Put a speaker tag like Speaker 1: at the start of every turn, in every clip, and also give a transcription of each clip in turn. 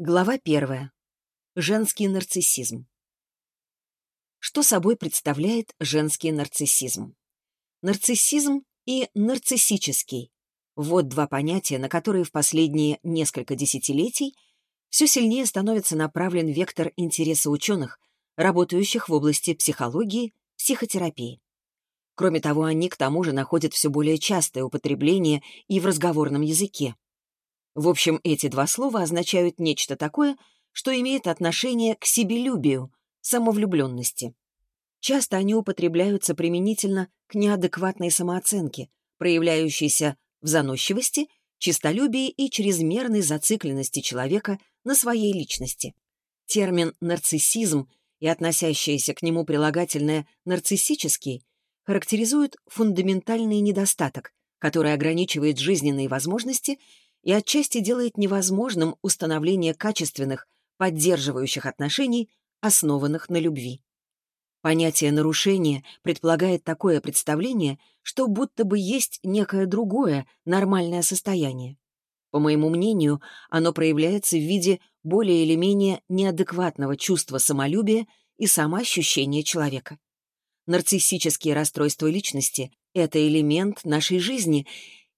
Speaker 1: Глава первая. Женский нарциссизм. Что собой представляет женский нарциссизм? Нарциссизм и нарциссический. Вот два понятия, на которые в последние несколько десятилетий все сильнее становится направлен вектор интереса ученых, работающих в области психологии, психотерапии. Кроме того, они к тому же находят все более частое употребление и в разговорном языке. В общем, эти два слова означают нечто такое, что имеет отношение к себелюбию, самовлюбленности. Часто они употребляются применительно к неадекватной самооценке, проявляющейся в заносчивости, честолюбии и чрезмерной зацикленности человека на своей личности. Термин «нарциссизм» и относящееся к нему прилагательное «нарциссический» характеризуют фундаментальный недостаток, который ограничивает жизненные возможности и отчасти делает невозможным установление качественных, поддерживающих отношений, основанных на любви. Понятие нарушения предполагает такое представление, что будто бы есть некое другое, нормальное состояние. По моему мнению, оно проявляется в виде более или менее неадекватного чувства самолюбия и самоощущения человека. Нарциссические расстройства личности — это элемент нашей жизни,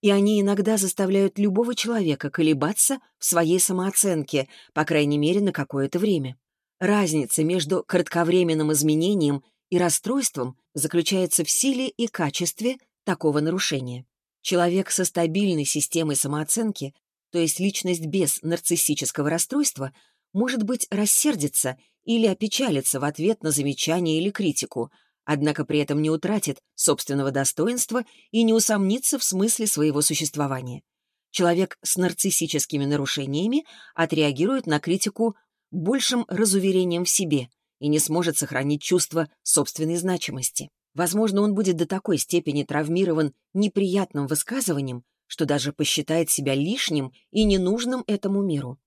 Speaker 1: и они иногда заставляют любого человека колебаться в своей самооценке, по крайней мере, на какое-то время. Разница между кратковременным изменением и расстройством заключается в силе и качестве такого нарушения. Человек со стабильной системой самооценки, то есть личность без нарциссического расстройства, может быть рассердиться или опечалиться в ответ на замечание или критику, однако при этом не утратит собственного достоинства и не усомнится в смысле своего существования. Человек с нарциссическими нарушениями отреагирует на критику большим разуверением в себе и не сможет сохранить чувство собственной значимости. Возможно, он будет до такой степени травмирован неприятным высказыванием, что даже посчитает себя лишним и ненужным этому миру.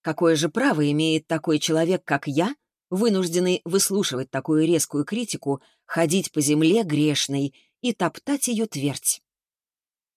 Speaker 1: Какое же право имеет такой человек, как я, вынужденный выслушивать такую резкую критику, ходить по земле грешной и топтать ее твердь.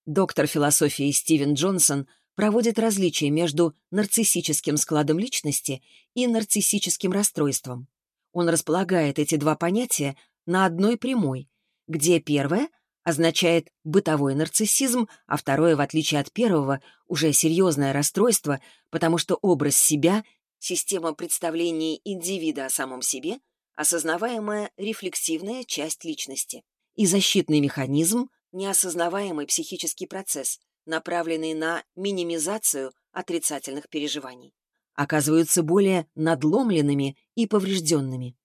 Speaker 1: Доктор философии Стивен Джонсон проводит различие между нарциссическим складом личности и нарциссическим расстройством. Он располагает эти два понятия на одной прямой, где первое означает бытовой нарциссизм, а второе, в отличие от первого, уже серьезное расстройство, потому что образ себя Система представлений индивида о самом себе — осознаваемая рефлексивная часть личности. И защитный механизм — неосознаваемый психический процесс, направленный на минимизацию отрицательных переживаний. Оказываются более надломленными и поврежденными.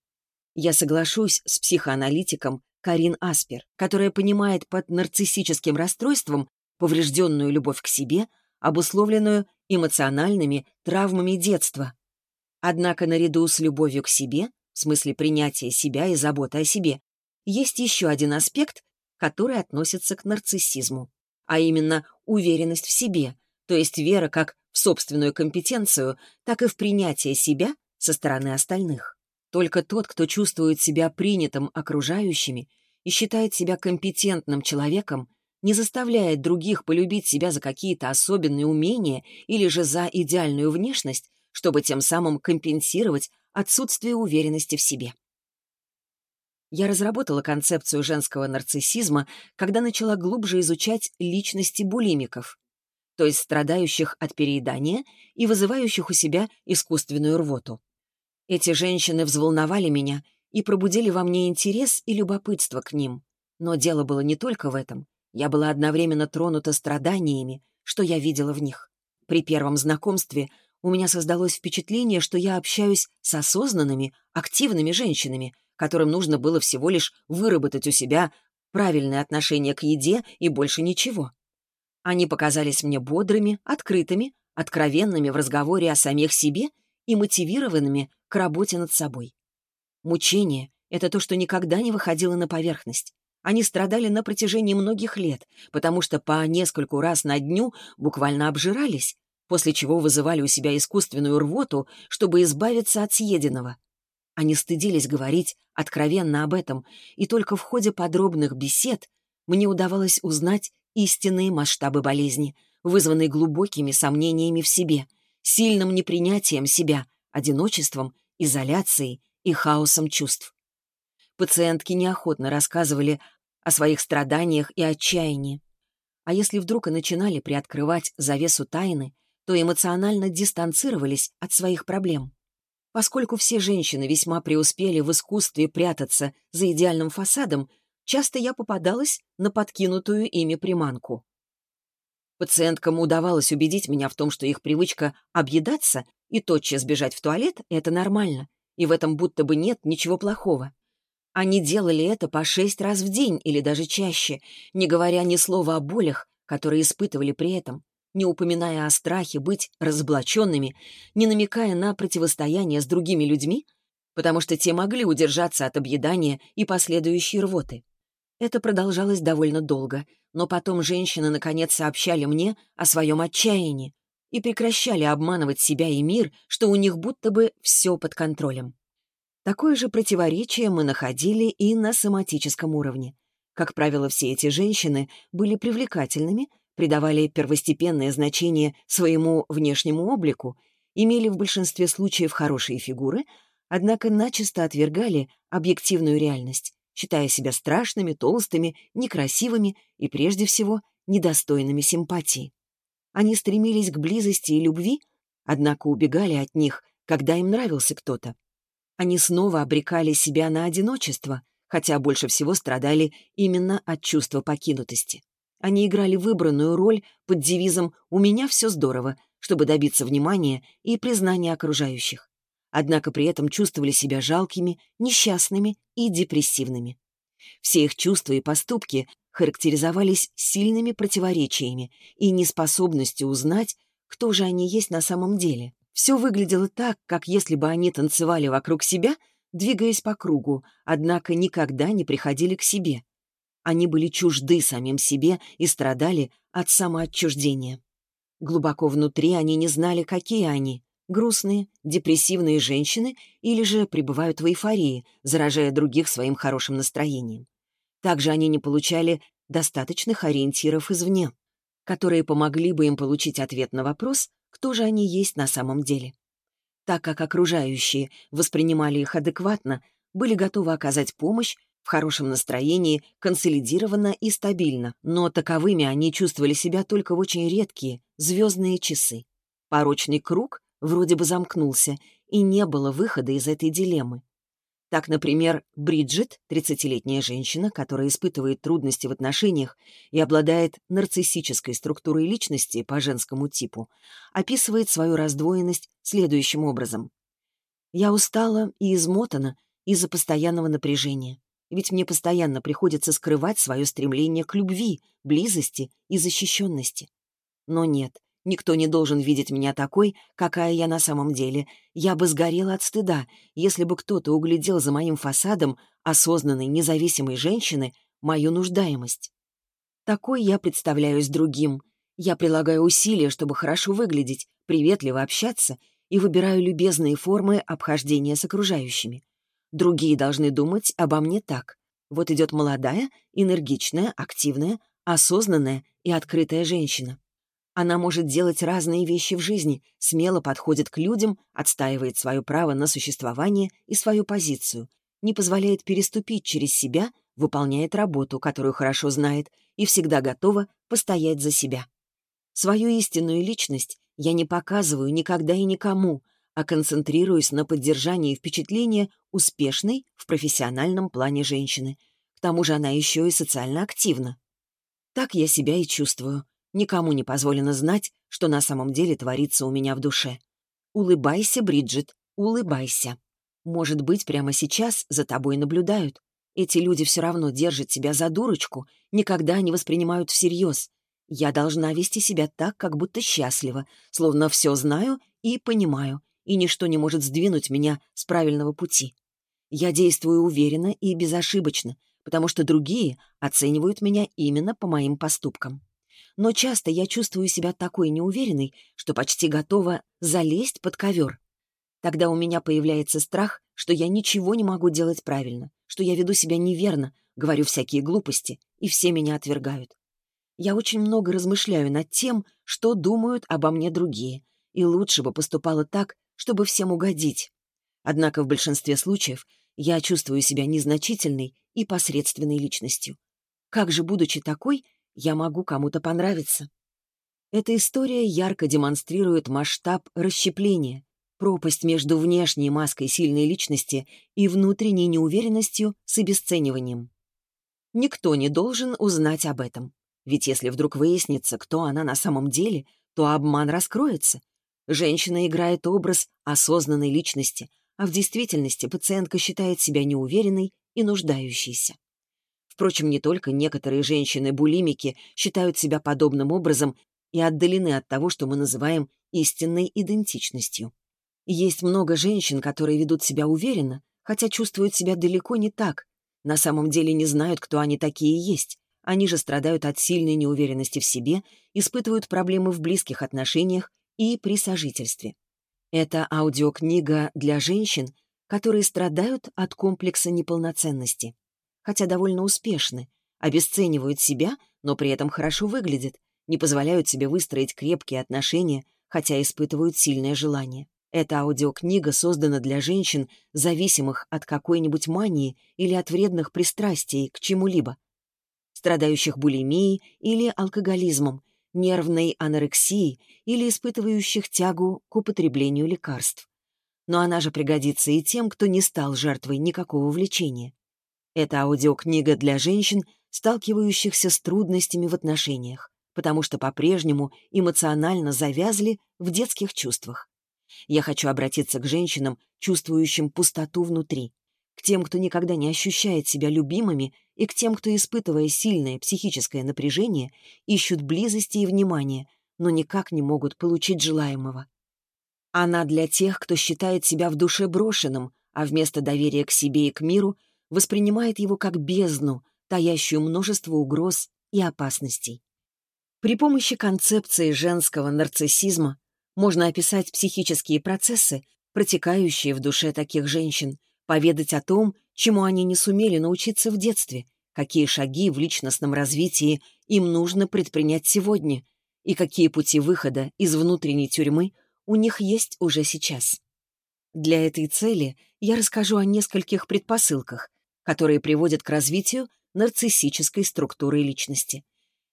Speaker 1: Я соглашусь с психоаналитиком Карин Аспер, которая понимает под нарциссическим расстройством поврежденную любовь к себе, обусловленную эмоциональными травмами детства, Однако наряду с любовью к себе, в смысле принятия себя и заботы о себе, есть еще один аспект, который относится к нарциссизму, а именно уверенность в себе, то есть вера как в собственную компетенцию, так и в принятие себя со стороны остальных. Только тот, кто чувствует себя принятым окружающими и считает себя компетентным человеком, не заставляет других полюбить себя за какие-то особенные умения или же за идеальную внешность, чтобы тем самым компенсировать отсутствие уверенности в себе. Я разработала концепцию женского нарциссизма, когда начала глубже изучать личности булимиков, то есть страдающих от переедания и вызывающих у себя искусственную рвоту. Эти женщины взволновали меня и пробудили во мне интерес и любопытство к ним. Но дело было не только в этом. Я была одновременно тронута страданиями, что я видела в них. При первом знакомстве у меня создалось впечатление, что я общаюсь с осознанными, активными женщинами, которым нужно было всего лишь выработать у себя правильное отношение к еде и больше ничего. Они показались мне бодрыми, открытыми, откровенными в разговоре о самих себе и мотивированными к работе над собой. Мучение — это то, что никогда не выходило на поверхность. Они страдали на протяжении многих лет, потому что по нескольку раз на дню буквально обжирались, после чего вызывали у себя искусственную рвоту, чтобы избавиться от съеденного. Они стыдились говорить откровенно об этом, и только в ходе подробных бесед мне удавалось узнать истинные масштабы болезни, вызванные глубокими сомнениями в себе, сильным непринятием себя, одиночеством, изоляцией и хаосом чувств. Пациентки неохотно рассказывали о своих страданиях и отчаянии. А если вдруг и начинали приоткрывать завесу тайны, то эмоционально дистанцировались от своих проблем. Поскольку все женщины весьма преуспели в искусстве прятаться за идеальным фасадом, часто я попадалась на подкинутую ими приманку. Пациенткам удавалось убедить меня в том, что их привычка объедаться и тотчас бежать в туалет — это нормально, и в этом будто бы нет ничего плохого. Они делали это по шесть раз в день или даже чаще, не говоря ни слова о болях, которые испытывали при этом, не упоминая о страхе быть разоблаченными, не намекая на противостояние с другими людьми, потому что те могли удержаться от объедания и последующей рвоты. Это продолжалось довольно долго, но потом женщины наконец сообщали мне о своем отчаянии и прекращали обманывать себя и мир, что у них будто бы все под контролем. Такое же противоречие мы находили и на соматическом уровне. Как правило, все эти женщины были привлекательными, придавали первостепенное значение своему внешнему облику, имели в большинстве случаев хорошие фигуры, однако начисто отвергали объективную реальность, считая себя страшными, толстыми, некрасивыми и, прежде всего, недостойными симпатии. Они стремились к близости и любви, однако убегали от них, когда им нравился кто-то. Они снова обрекали себя на одиночество, хотя больше всего страдали именно от чувства покинутости. Они играли выбранную роль под девизом «У меня все здорово», чтобы добиться внимания и признания окружающих. Однако при этом чувствовали себя жалкими, несчастными и депрессивными. Все их чувства и поступки характеризовались сильными противоречиями и неспособностью узнать, кто же они есть на самом деле. Все выглядело так, как если бы они танцевали вокруг себя, двигаясь по кругу, однако никогда не приходили к себе. Они были чужды самим себе и страдали от самоотчуждения. Глубоко внутри они не знали, какие они — грустные, депрессивные женщины или же пребывают в эйфории, заражая других своим хорошим настроением. Также они не получали достаточных ориентиров извне, которые помогли бы им получить ответ на вопрос, кто же они есть на самом деле. Так как окружающие воспринимали их адекватно, были готовы оказать помощь, в хорошем настроении, консолидированно и стабильно, но таковыми они чувствовали себя только в очень редкие, звездные часы. Порочный круг вроде бы замкнулся, и не было выхода из этой дилеммы. Так, например, Бриджит, 30-летняя женщина, которая испытывает трудности в отношениях и обладает нарциссической структурой личности по женскому типу, описывает свою раздвоенность следующим образом. «Я устала и измотана из-за постоянного напряжения, ведь мне постоянно приходится скрывать свое стремление к любви, близости и защищенности. Но нет, Никто не должен видеть меня такой, какая я на самом деле. Я бы сгорела от стыда, если бы кто-то углядел за моим фасадом осознанной, независимой женщины мою нуждаемость. Такой я представляюсь другим. Я прилагаю усилия, чтобы хорошо выглядеть, приветливо общаться и выбираю любезные формы обхождения с окружающими. Другие должны думать обо мне так. Вот идет молодая, энергичная, активная, осознанная и открытая женщина. Она может делать разные вещи в жизни, смело подходит к людям, отстаивает свое право на существование и свою позицию, не позволяет переступить через себя, выполняет работу, которую хорошо знает, и всегда готова постоять за себя. Свою истинную личность я не показываю никогда и никому, а концентрируюсь на поддержании впечатления успешной в профессиональном плане женщины. К тому же она еще и социально активна. Так я себя и чувствую. Никому не позволено знать, что на самом деле творится у меня в душе. Улыбайся, Бриджит, улыбайся. Может быть, прямо сейчас за тобой наблюдают. Эти люди все равно держат тебя за дурочку, никогда не воспринимают всерьез. Я должна вести себя так, как будто счастлива, словно все знаю и понимаю, и ничто не может сдвинуть меня с правильного пути. Я действую уверенно и безошибочно, потому что другие оценивают меня именно по моим поступкам но часто я чувствую себя такой неуверенной, что почти готова залезть под ковер. Тогда у меня появляется страх, что я ничего не могу делать правильно, что я веду себя неверно, говорю всякие глупости, и все меня отвергают. Я очень много размышляю над тем, что думают обо мне другие, и лучше бы поступала так, чтобы всем угодить. Однако в большинстве случаев я чувствую себя незначительной и посредственной личностью. Как же, будучи такой, я могу кому-то понравиться? Эта история ярко демонстрирует масштаб расщепления, пропасть между внешней маской сильной личности и внутренней неуверенностью с обесцениванием. Никто не должен узнать об этом. Ведь если вдруг выяснится, кто она на самом деле, то обман раскроется. Женщина играет образ осознанной личности, а в действительности пациентка считает себя неуверенной и нуждающейся. Впрочем, не только некоторые женщины-булимики считают себя подобным образом и отдалены от того, что мы называем истинной идентичностью. Есть много женщин, которые ведут себя уверенно, хотя чувствуют себя далеко не так, на самом деле не знают, кто они такие есть. Они же страдают от сильной неуверенности в себе, испытывают проблемы в близких отношениях и при сожительстве. Это аудиокнига для женщин, которые страдают от комплекса неполноценности. Хотя довольно успешны, обесценивают себя, но при этом хорошо выглядят, не позволяют себе выстроить крепкие отношения, хотя испытывают сильное желание. Эта аудиокнига создана для женщин, зависимых от какой-нибудь мании или от вредных пристрастий к чему-либо, страдающих булимией или алкоголизмом, нервной анорексией или испытывающих тягу к употреблению лекарств. Но она же пригодится и тем, кто не стал жертвой никакого влечения. Это аудиокнига для женщин, сталкивающихся с трудностями в отношениях, потому что по-прежнему эмоционально завязли в детских чувствах. Я хочу обратиться к женщинам, чувствующим пустоту внутри, к тем, кто никогда не ощущает себя любимыми, и к тем, кто, испытывая сильное психическое напряжение, ищут близости и внимания, но никак не могут получить желаемого. Она для тех, кто считает себя в душе брошенным, а вместо доверия к себе и к миру воспринимает его как бездну, таящую множество угроз и опасностей. При помощи концепции женского нарциссизма можно описать психические процессы, протекающие в душе таких женщин, поведать о том, чему они не сумели научиться в детстве, какие шаги в личностном развитии им нужно предпринять сегодня и какие пути выхода из внутренней тюрьмы у них есть уже сейчас. Для этой цели я расскажу о нескольких предпосылках, которые приводят к развитию нарциссической структуры личности.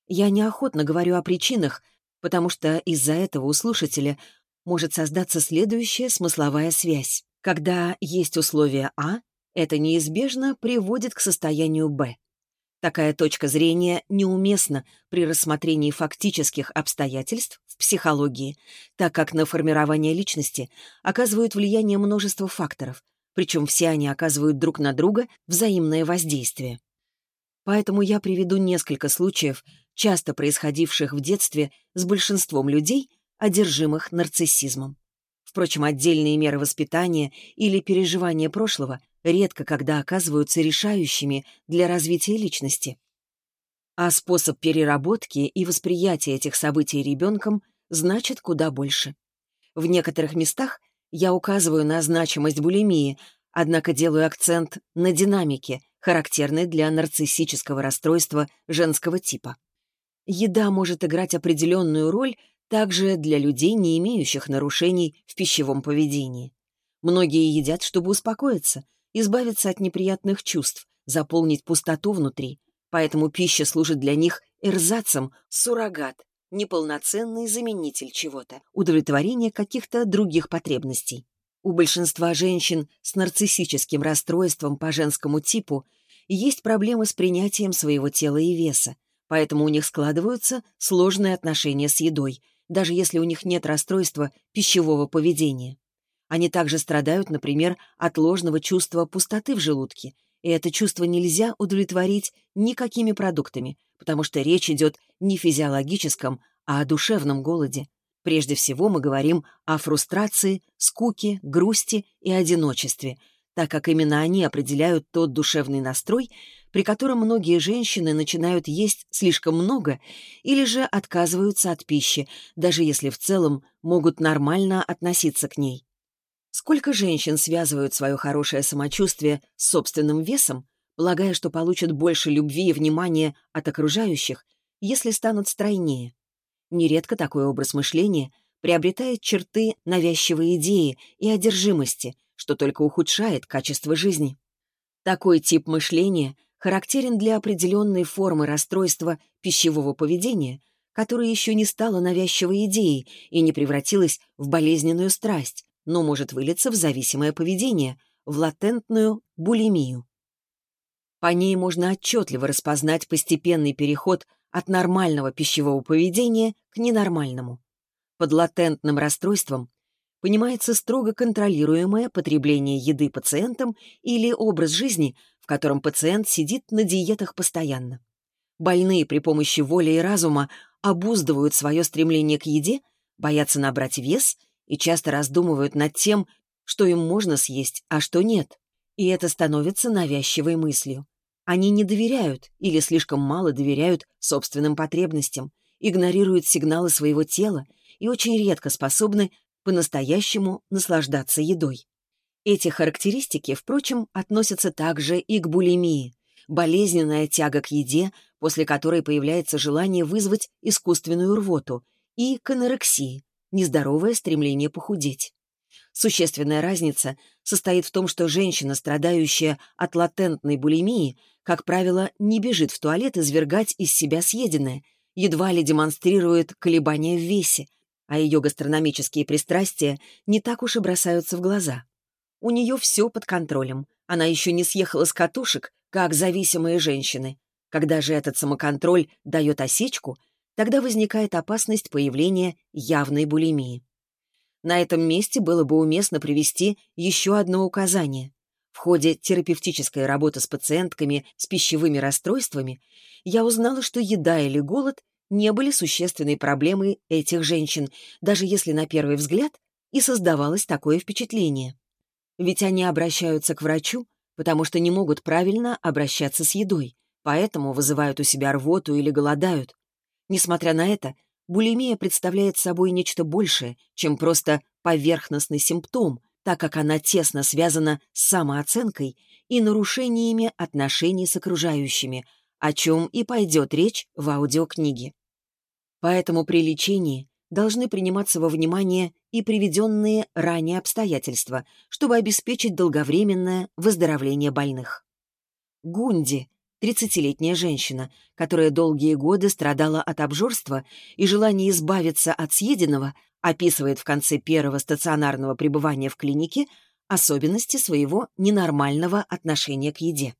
Speaker 1: Я неохотно говорю о причинах, потому что из-за этого у слушателя может создаться следующая смысловая связь. Когда есть условие А, это неизбежно приводит к состоянию Б. Такая точка зрения неуместна при рассмотрении фактических обстоятельств в психологии, так как на формирование личности оказывают влияние множество факторов, причем все они оказывают друг на друга взаимное воздействие. Поэтому я приведу несколько случаев, часто происходивших в детстве с большинством людей, одержимых нарциссизмом. Впрочем, отдельные меры воспитания или переживания прошлого редко когда оказываются решающими для развития личности. А способ переработки и восприятия этих событий ребенком значит куда больше. В некоторых местах я указываю на значимость булимии, однако делаю акцент на динамике, характерной для нарциссического расстройства женского типа. Еда может играть определенную роль также для людей, не имеющих нарушений в пищевом поведении. Многие едят, чтобы успокоиться, избавиться от неприятных чувств, заполнить пустоту внутри. Поэтому пища служит для них эрзацем, суррогат, неполноценный заменитель чего-то, удовлетворение каких-то других потребностей. У большинства женщин с нарциссическим расстройством по женскому типу есть проблемы с принятием своего тела и веса, поэтому у них складываются сложные отношения с едой, даже если у них нет расстройства пищевого поведения. Они также страдают, например, от ложного чувства пустоты в желудке, и это чувство нельзя удовлетворить никакими продуктами, потому что речь идет не физиологическом, а о душевном голоде. Прежде всего мы говорим о фрустрации, скуке, грусти и одиночестве, так как именно они определяют тот душевный настрой, при котором многие женщины начинают есть слишком много или же отказываются от пищи, даже если в целом могут нормально относиться к ней. Сколько женщин связывают свое хорошее самочувствие с собственным весом, полагая, что получат больше любви и внимания от окружающих, если станут стройнее? Нередко такой образ мышления приобретает черты навязчивой идеи и одержимости, что только ухудшает качество жизни. Такой тип мышления характерен для определенной формы расстройства пищевого поведения, которое еще не стало навязчивой идеей и не превратилось в болезненную страсть, но может вылиться в зависимое поведение, в латентную булимию. По ней можно отчетливо распознать постепенный переход от нормального пищевого поведения к ненормальному. Под латентным расстройством понимается строго контролируемое потребление еды пациентом или образ жизни, котором пациент сидит на диетах постоянно. Больные при помощи воли и разума обуздывают свое стремление к еде, боятся набрать вес и часто раздумывают над тем, что им можно съесть, а что нет. И это становится навязчивой мыслью. Они не доверяют или слишком мало доверяют собственным потребностям, игнорируют сигналы своего тела и очень редко способны по-настоящему наслаждаться едой. Эти характеристики, впрочем, относятся также и к булимии, болезненная тяга к еде, после которой появляется желание вызвать искусственную рвоту, и к анорексии, нездоровое стремление похудеть. Существенная разница состоит в том, что женщина, страдающая от латентной булимии, как правило, не бежит в туалет извергать из себя съеденное, едва ли демонстрирует колебания в весе, а ее гастрономические пристрастия не так уж и бросаются в глаза. У нее все под контролем. Она еще не съехала с катушек, как зависимые женщины. Когда же этот самоконтроль дает осечку, тогда возникает опасность появления явной булимии. На этом месте было бы уместно привести еще одно указание. В ходе терапевтической работы с пациентками с пищевыми расстройствами я узнала, что еда или голод не были существенной проблемой этих женщин, даже если на первый взгляд и создавалось такое впечатление. Ведь они обращаются к врачу, потому что не могут правильно обращаться с едой, поэтому вызывают у себя рвоту или голодают. Несмотря на это, булимия представляет собой нечто большее, чем просто поверхностный симптом, так как она тесно связана с самооценкой и нарушениями отношений с окружающими, о чем и пойдет речь в аудиокниге. Поэтому при лечении должны приниматься во внимание и приведенные ранее обстоятельства, чтобы обеспечить долговременное выздоровление больных. Гунди 30-летняя женщина, которая долгие годы страдала от обжорства и желания избавиться от съеденного, описывает в конце первого стационарного пребывания в клинике особенности своего ненормального отношения к еде.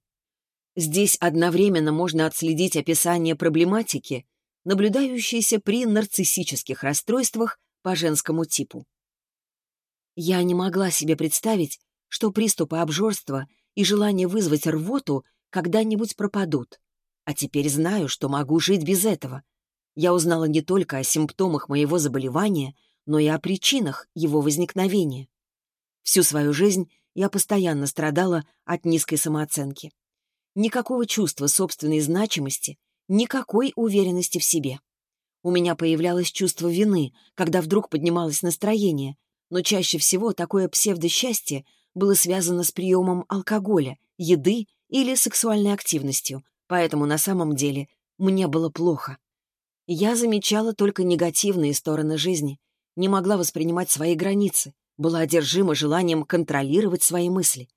Speaker 1: Здесь одновременно можно отследить описание проблематики, наблюдающейся при нарциссических расстройствах по женскому типу. Я не могла себе представить, что приступы обжорства и желание вызвать рвоту когда-нибудь пропадут. А теперь знаю, что могу жить без этого. Я узнала не только о симптомах моего заболевания, но и о причинах его возникновения. Всю свою жизнь я постоянно страдала от низкой самооценки. Никакого чувства собственной значимости, никакой уверенности в себе. У меня появлялось чувство вины, когда вдруг поднималось настроение, но чаще всего такое псевдосчастье было связано с приемом алкоголя, еды или сексуальной активностью, поэтому на самом деле мне было плохо. Я замечала только негативные стороны жизни, не могла воспринимать свои границы, была одержима желанием контролировать свои мысли.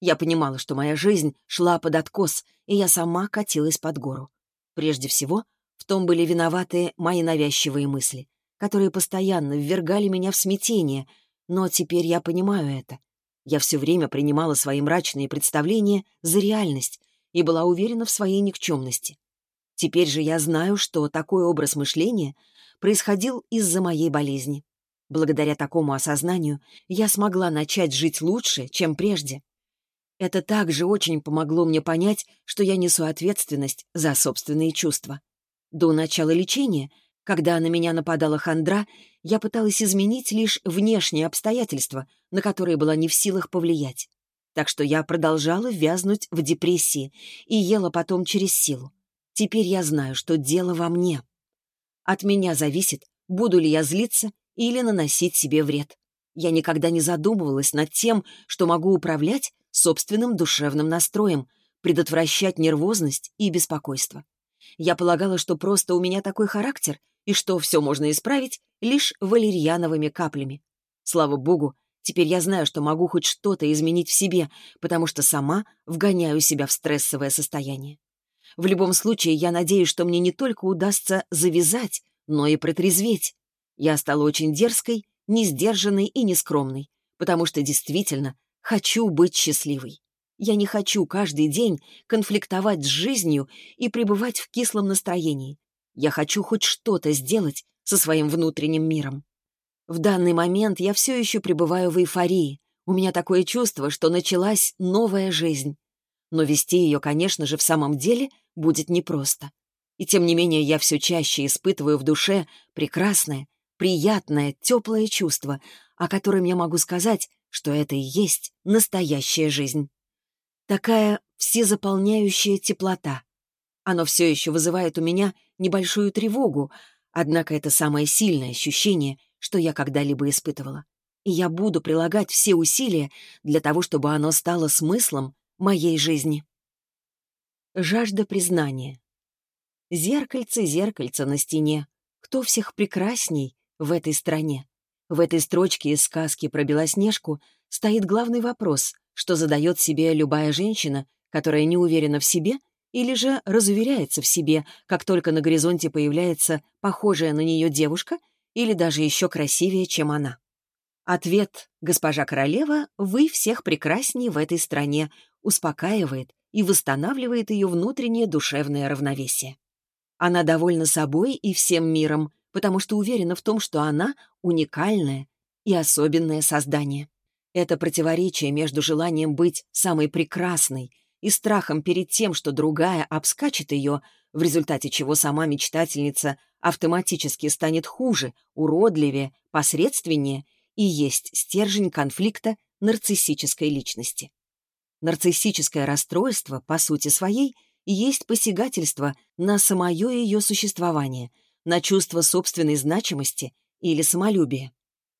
Speaker 1: Я понимала, что моя жизнь шла под откос, и я сама катилась под гору. Прежде всего, в том были виноваты мои навязчивые мысли, которые постоянно ввергали меня в смятение, но теперь я понимаю это. Я все время принимала свои мрачные представления за реальность и была уверена в своей никчемности. Теперь же я знаю, что такой образ мышления происходил из-за моей болезни. Благодаря такому осознанию я смогла начать жить лучше, чем прежде. Это также очень помогло мне понять, что я несу ответственность за собственные чувства. До начала лечения, когда на меня нападала хандра, я пыталась изменить лишь внешние обстоятельства, на которые была не в силах повлиять. Так что я продолжала вязнуть в депрессии и ела потом через силу. Теперь я знаю, что дело во мне. От меня зависит, буду ли я злиться или наносить себе вред. Я никогда не задумывалась над тем, что могу управлять собственным душевным настроем, предотвращать нервозность и беспокойство. Я полагала, что просто у меня такой характер, и что все можно исправить лишь валерьяновыми каплями. Слава богу, теперь я знаю, что могу хоть что-то изменить в себе, потому что сама вгоняю себя в стрессовое состояние. В любом случае, я надеюсь, что мне не только удастся завязать, но и протрезветь. Я стала очень дерзкой, несдержанной и нескромной, потому что действительно хочу быть счастливой. Я не хочу каждый день конфликтовать с жизнью и пребывать в кислом настроении. Я хочу хоть что-то сделать со своим внутренним миром. В данный момент я все еще пребываю в эйфории. У меня такое чувство, что началась новая жизнь. Но вести ее, конечно же, в самом деле будет непросто. И тем не менее я все чаще испытываю в душе прекрасное, приятное, теплое чувство, о котором я могу сказать, что это и есть настоящая жизнь. Такая всезаполняющая теплота. Оно все еще вызывает у меня небольшую тревогу, однако это самое сильное ощущение, что я когда-либо испытывала. И я буду прилагать все усилия для того, чтобы оно стало смыслом моей жизни. Жажда признания. Зеркальце, зеркальце на стене. Кто всех прекрасней в этой стране? В этой строчке из сказки про Белоснежку стоит главный вопрос, что задает себе любая женщина, которая не уверена в себе или же разуверяется в себе, как только на горизонте появляется похожая на нее девушка или даже еще красивее, чем она. Ответ «Госпожа королева, вы всех прекрасней в этой стране» успокаивает и восстанавливает ее внутреннее душевное равновесие. Она довольна собой и всем миром, потому что уверена в том, что она уникальное и особенное создание. Это противоречие между желанием быть самой прекрасной и страхом перед тем, что другая обскачет ее, в результате чего сама мечтательница автоматически станет хуже, уродливее, посредственнее, и есть стержень конфликта нарциссической личности. Нарциссическое расстройство, по сути своей, есть посягательство на самое ее существование, на чувство собственной значимости или самолюбия.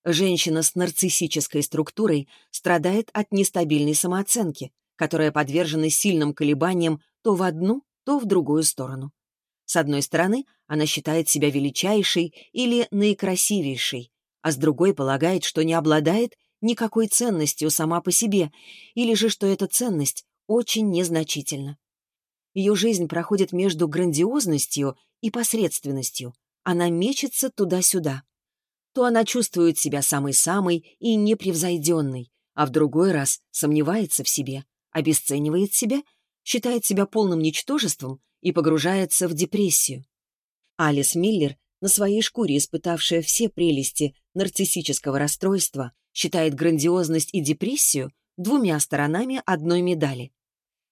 Speaker 1: Женщина с нарциссической структурой страдает от нестабильной самооценки, которая подвержена сильным колебаниям то в одну, то в другую сторону. С одной стороны, она считает себя величайшей или наикрасивейшей, а с другой полагает, что не обладает никакой ценностью сама по себе, или же что эта ценность очень незначительна. Ее жизнь проходит между грандиозностью и посредственностью. Она мечется туда-сюда. То она чувствует себя самой-самой и непревзойденной, а в другой раз сомневается в себе, обесценивает себя, считает себя полным ничтожеством и погружается в депрессию. Алис Миллер, на своей шкуре испытавшая все прелести нарциссического расстройства, считает грандиозность и депрессию двумя сторонами одной медали.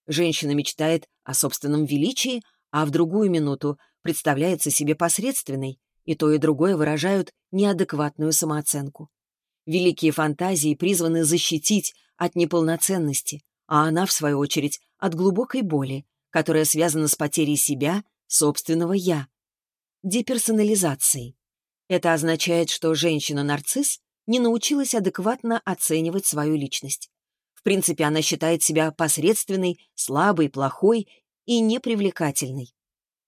Speaker 1: Женщина мечтает о собственном величии, а в другую минуту представляется себе посредственной, и то и другое выражают неадекватную самооценку. Великие фантазии призваны защитить от неполноценности, а она, в свою очередь, от глубокой боли, которая связана с потерей себя, собственного «я». Деперсонализацией. Это означает, что женщина-нарцисс не научилась адекватно оценивать свою личность. В принципе, она считает себя посредственной, слабой, плохой и непривлекательной.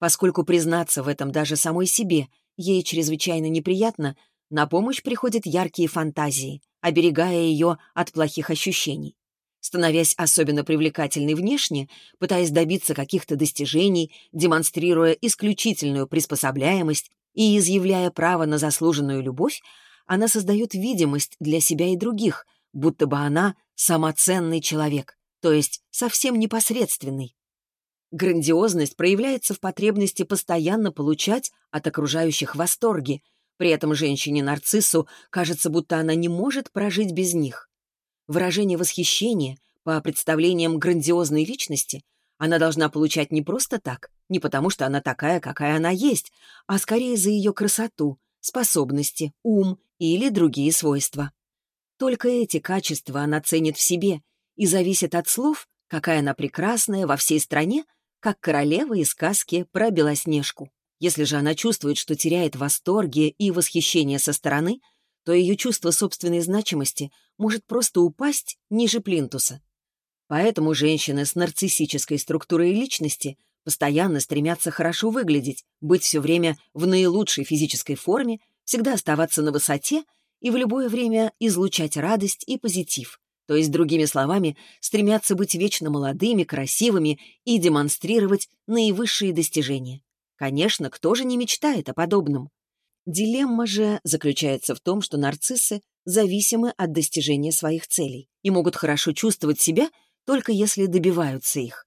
Speaker 1: Поскольку признаться в этом даже самой себе ей чрезвычайно неприятно, на помощь приходят яркие фантазии, оберегая ее от плохих ощущений. Становясь особенно привлекательной внешне, пытаясь добиться каких-то достижений, демонстрируя исключительную приспособляемость и изъявляя право на заслуженную любовь, она создает видимость для себя и других, будто бы она самоценный человек, то есть совсем непосредственный. Грандиозность проявляется в потребности постоянно получать от окружающих восторги. При этом женщине-нарциссу кажется, будто она не может прожить без них. Выражение восхищения, по представлениям грандиозной личности, она должна получать не просто так, не потому что она такая, какая она есть, а скорее за ее красоту, способности, ум или другие свойства. Только эти качества она ценит в себе и зависит от слов, какая она прекрасная во всей стране, как королева из сказки про Белоснежку. Если же она чувствует, что теряет восторги и восхищение со стороны, то ее чувство собственной значимости может просто упасть ниже плинтуса. Поэтому женщины с нарциссической структурой личности постоянно стремятся хорошо выглядеть, быть все время в наилучшей физической форме, всегда оставаться на высоте и в любое время излучать радость и позитив. То есть, другими словами, стремятся быть вечно молодыми, красивыми и демонстрировать наивысшие достижения. Конечно, кто же не мечтает о подобном? Дилемма же заключается в том, что нарциссы зависимы от достижения своих целей и могут хорошо чувствовать себя, только если добиваются их.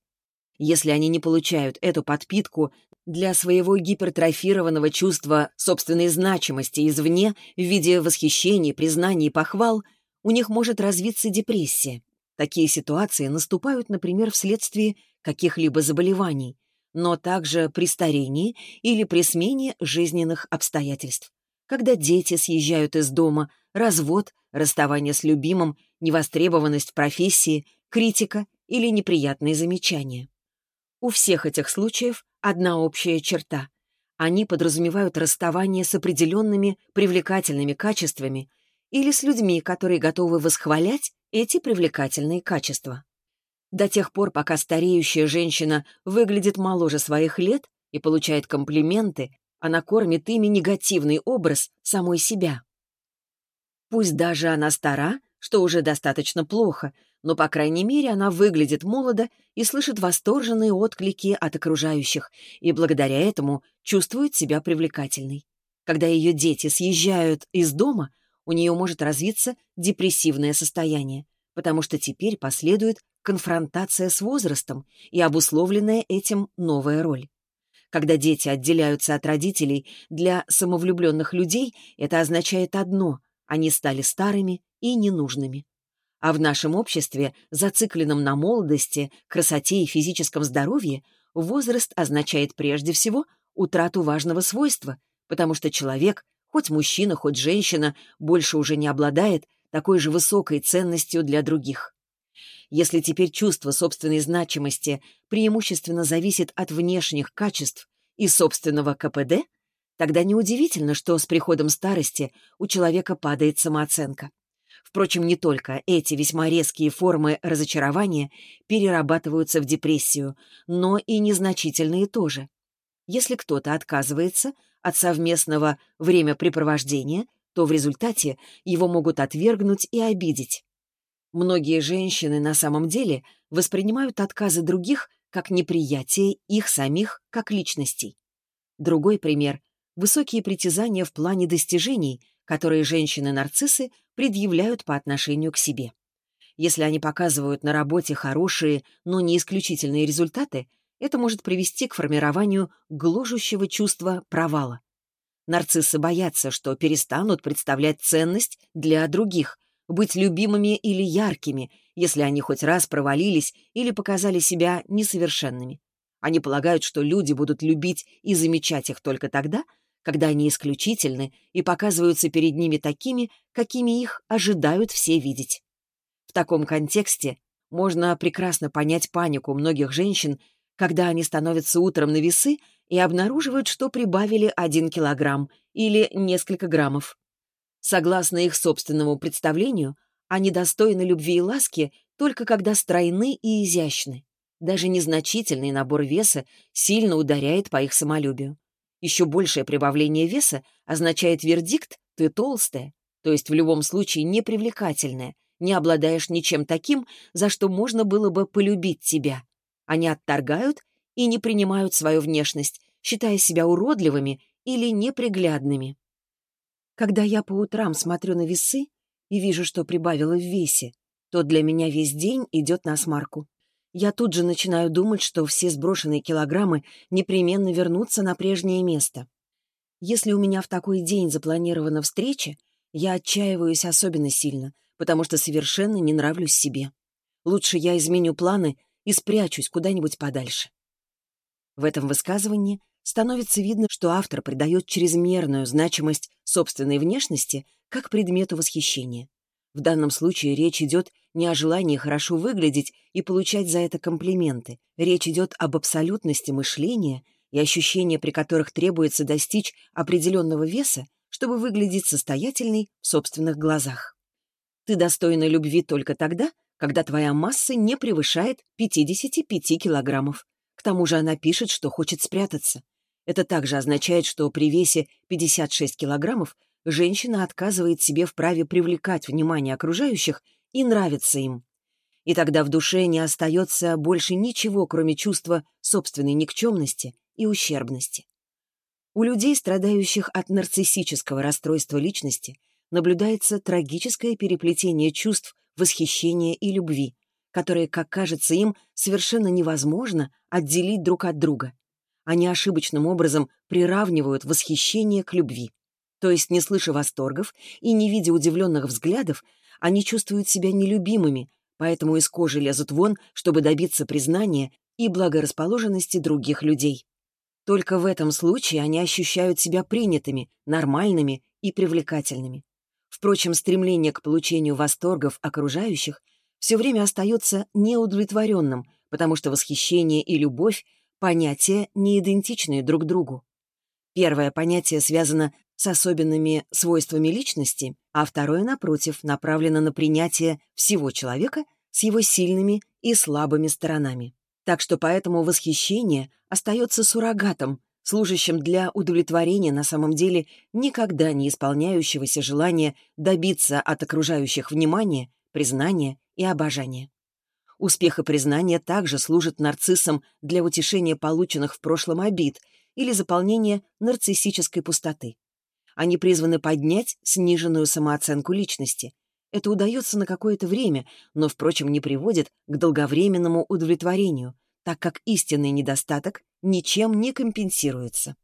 Speaker 1: Если они не получают эту подпитку для своего гипертрофированного чувства собственной значимости извне в виде восхищения, признаний и похвал, у них может развиться депрессия. Такие ситуации наступают, например, вследствие каких-либо заболеваний, но также при старении или при смене жизненных обстоятельств. Когда дети съезжают из дома, развод, расставание с любимым, невостребованность в профессии, критика или неприятные замечания. У всех этих случаев одна общая черта. Они подразумевают расставание с определенными привлекательными качествами или с людьми, которые готовы восхвалять эти привлекательные качества. До тех пор, пока стареющая женщина выглядит моложе своих лет и получает комплименты, она кормит ими негативный образ самой себя. Пусть даже она стара, что уже достаточно плохо, но, по крайней мере, она выглядит молодо и слышит восторженные отклики от окружающих, и благодаря этому чувствует себя привлекательной. Когда ее дети съезжают из дома, у нее может развиться депрессивное состояние, потому что теперь последует конфронтация с возрастом и обусловленная этим новая роль. Когда дети отделяются от родителей, для самовлюбленных людей это означает одно — они стали старыми и ненужными. А в нашем обществе, зацикленном на молодости, красоте и физическом здоровье, возраст означает прежде всего утрату важного свойства, потому что человек, хоть мужчина, хоть женщина, больше уже не обладает такой же высокой ценностью для других. Если теперь чувство собственной значимости преимущественно зависит от внешних качеств и собственного КПД, тогда неудивительно, что с приходом старости у человека падает самооценка. Впрочем, не только эти весьма резкие формы разочарования перерабатываются в депрессию, но и незначительные тоже. Если кто-то отказывается от совместного времяпрепровождения, то в результате его могут отвергнуть и обидеть. Многие женщины на самом деле воспринимают отказы других как неприятие их самих как личностей. Другой пример — высокие притязания в плане достижений — которые женщины-нарциссы предъявляют по отношению к себе. Если они показывают на работе хорошие, но не исключительные результаты, это может привести к формированию гложущего чувства провала. Нарциссы боятся, что перестанут представлять ценность для других, быть любимыми или яркими, если они хоть раз провалились или показали себя несовершенными. Они полагают, что люди будут любить и замечать их только тогда, когда они исключительны и показываются перед ними такими, какими их ожидают все видеть. В таком контексте можно прекрасно понять панику многих женщин, когда они становятся утром на весы и обнаруживают, что прибавили один килограмм или несколько граммов. Согласно их собственному представлению, они достойны любви и ласки только когда стройны и изящны. Даже незначительный набор веса сильно ударяет по их самолюбию. Еще большее прибавление веса означает вердикт «ты толстая», то есть в любом случае непривлекательная, не обладаешь ничем таким, за что можно было бы полюбить тебя. Они отторгают и не принимают свою внешность, считая себя уродливыми или неприглядными. Когда я по утрам смотрю на весы и вижу, что прибавила в весе, то для меня весь день идет на смарку я тут же начинаю думать, что все сброшенные килограммы непременно вернутся на прежнее место. Если у меня в такой день запланирована встреча, я отчаиваюсь особенно сильно, потому что совершенно не нравлюсь себе. Лучше я изменю планы и спрячусь куда-нибудь подальше. В этом высказывании становится видно, что автор придает чрезмерную значимость собственной внешности как предмету восхищения. В данном случае речь идет не о желании хорошо выглядеть и получать за это комплименты. Речь идет об абсолютности мышления и ощущения, при которых требуется достичь определенного веса, чтобы выглядеть состоятельной в собственных глазах. Ты достойна любви только тогда, когда твоя масса не превышает 55 килограммов. К тому же она пишет, что хочет спрятаться. Это также означает, что при весе 56 килограммов женщина отказывает себе в праве привлекать внимание окружающих и нравится им. И тогда в душе не остается больше ничего, кроме чувства собственной никчемности и ущербности. У людей, страдающих от нарциссического расстройства личности, наблюдается трагическое переплетение чувств восхищения и любви, которые, как кажется им, совершенно невозможно отделить друг от друга. Они ошибочным образом приравнивают восхищение к любви. То есть, не слыша восторгов и не видя удивленных взглядов, они чувствуют себя нелюбимыми, поэтому из кожи лезут вон, чтобы добиться признания и благорасположенности других людей. Только в этом случае они ощущают себя принятыми, нормальными и привлекательными. Впрочем, стремление к получению восторгов окружающих все время остается неудовлетворенным, потому что восхищение и любовь — понятия, не идентичные друг другу. Первое понятие связано с особенными свойствами личности, а второе, напротив, направлено на принятие всего человека с его сильными и слабыми сторонами. Так что поэтому восхищение остается суррогатом, служащим для удовлетворения на самом деле никогда не исполняющегося желания добиться от окружающих внимания, признания и обожания. Успех и признание также служат нарциссам для утешения полученных в прошлом обид или заполнения нарциссической пустоты. Они призваны поднять сниженную самооценку личности. Это удается на какое-то время, но, впрочем, не приводит к долговременному удовлетворению, так как истинный недостаток ничем не компенсируется.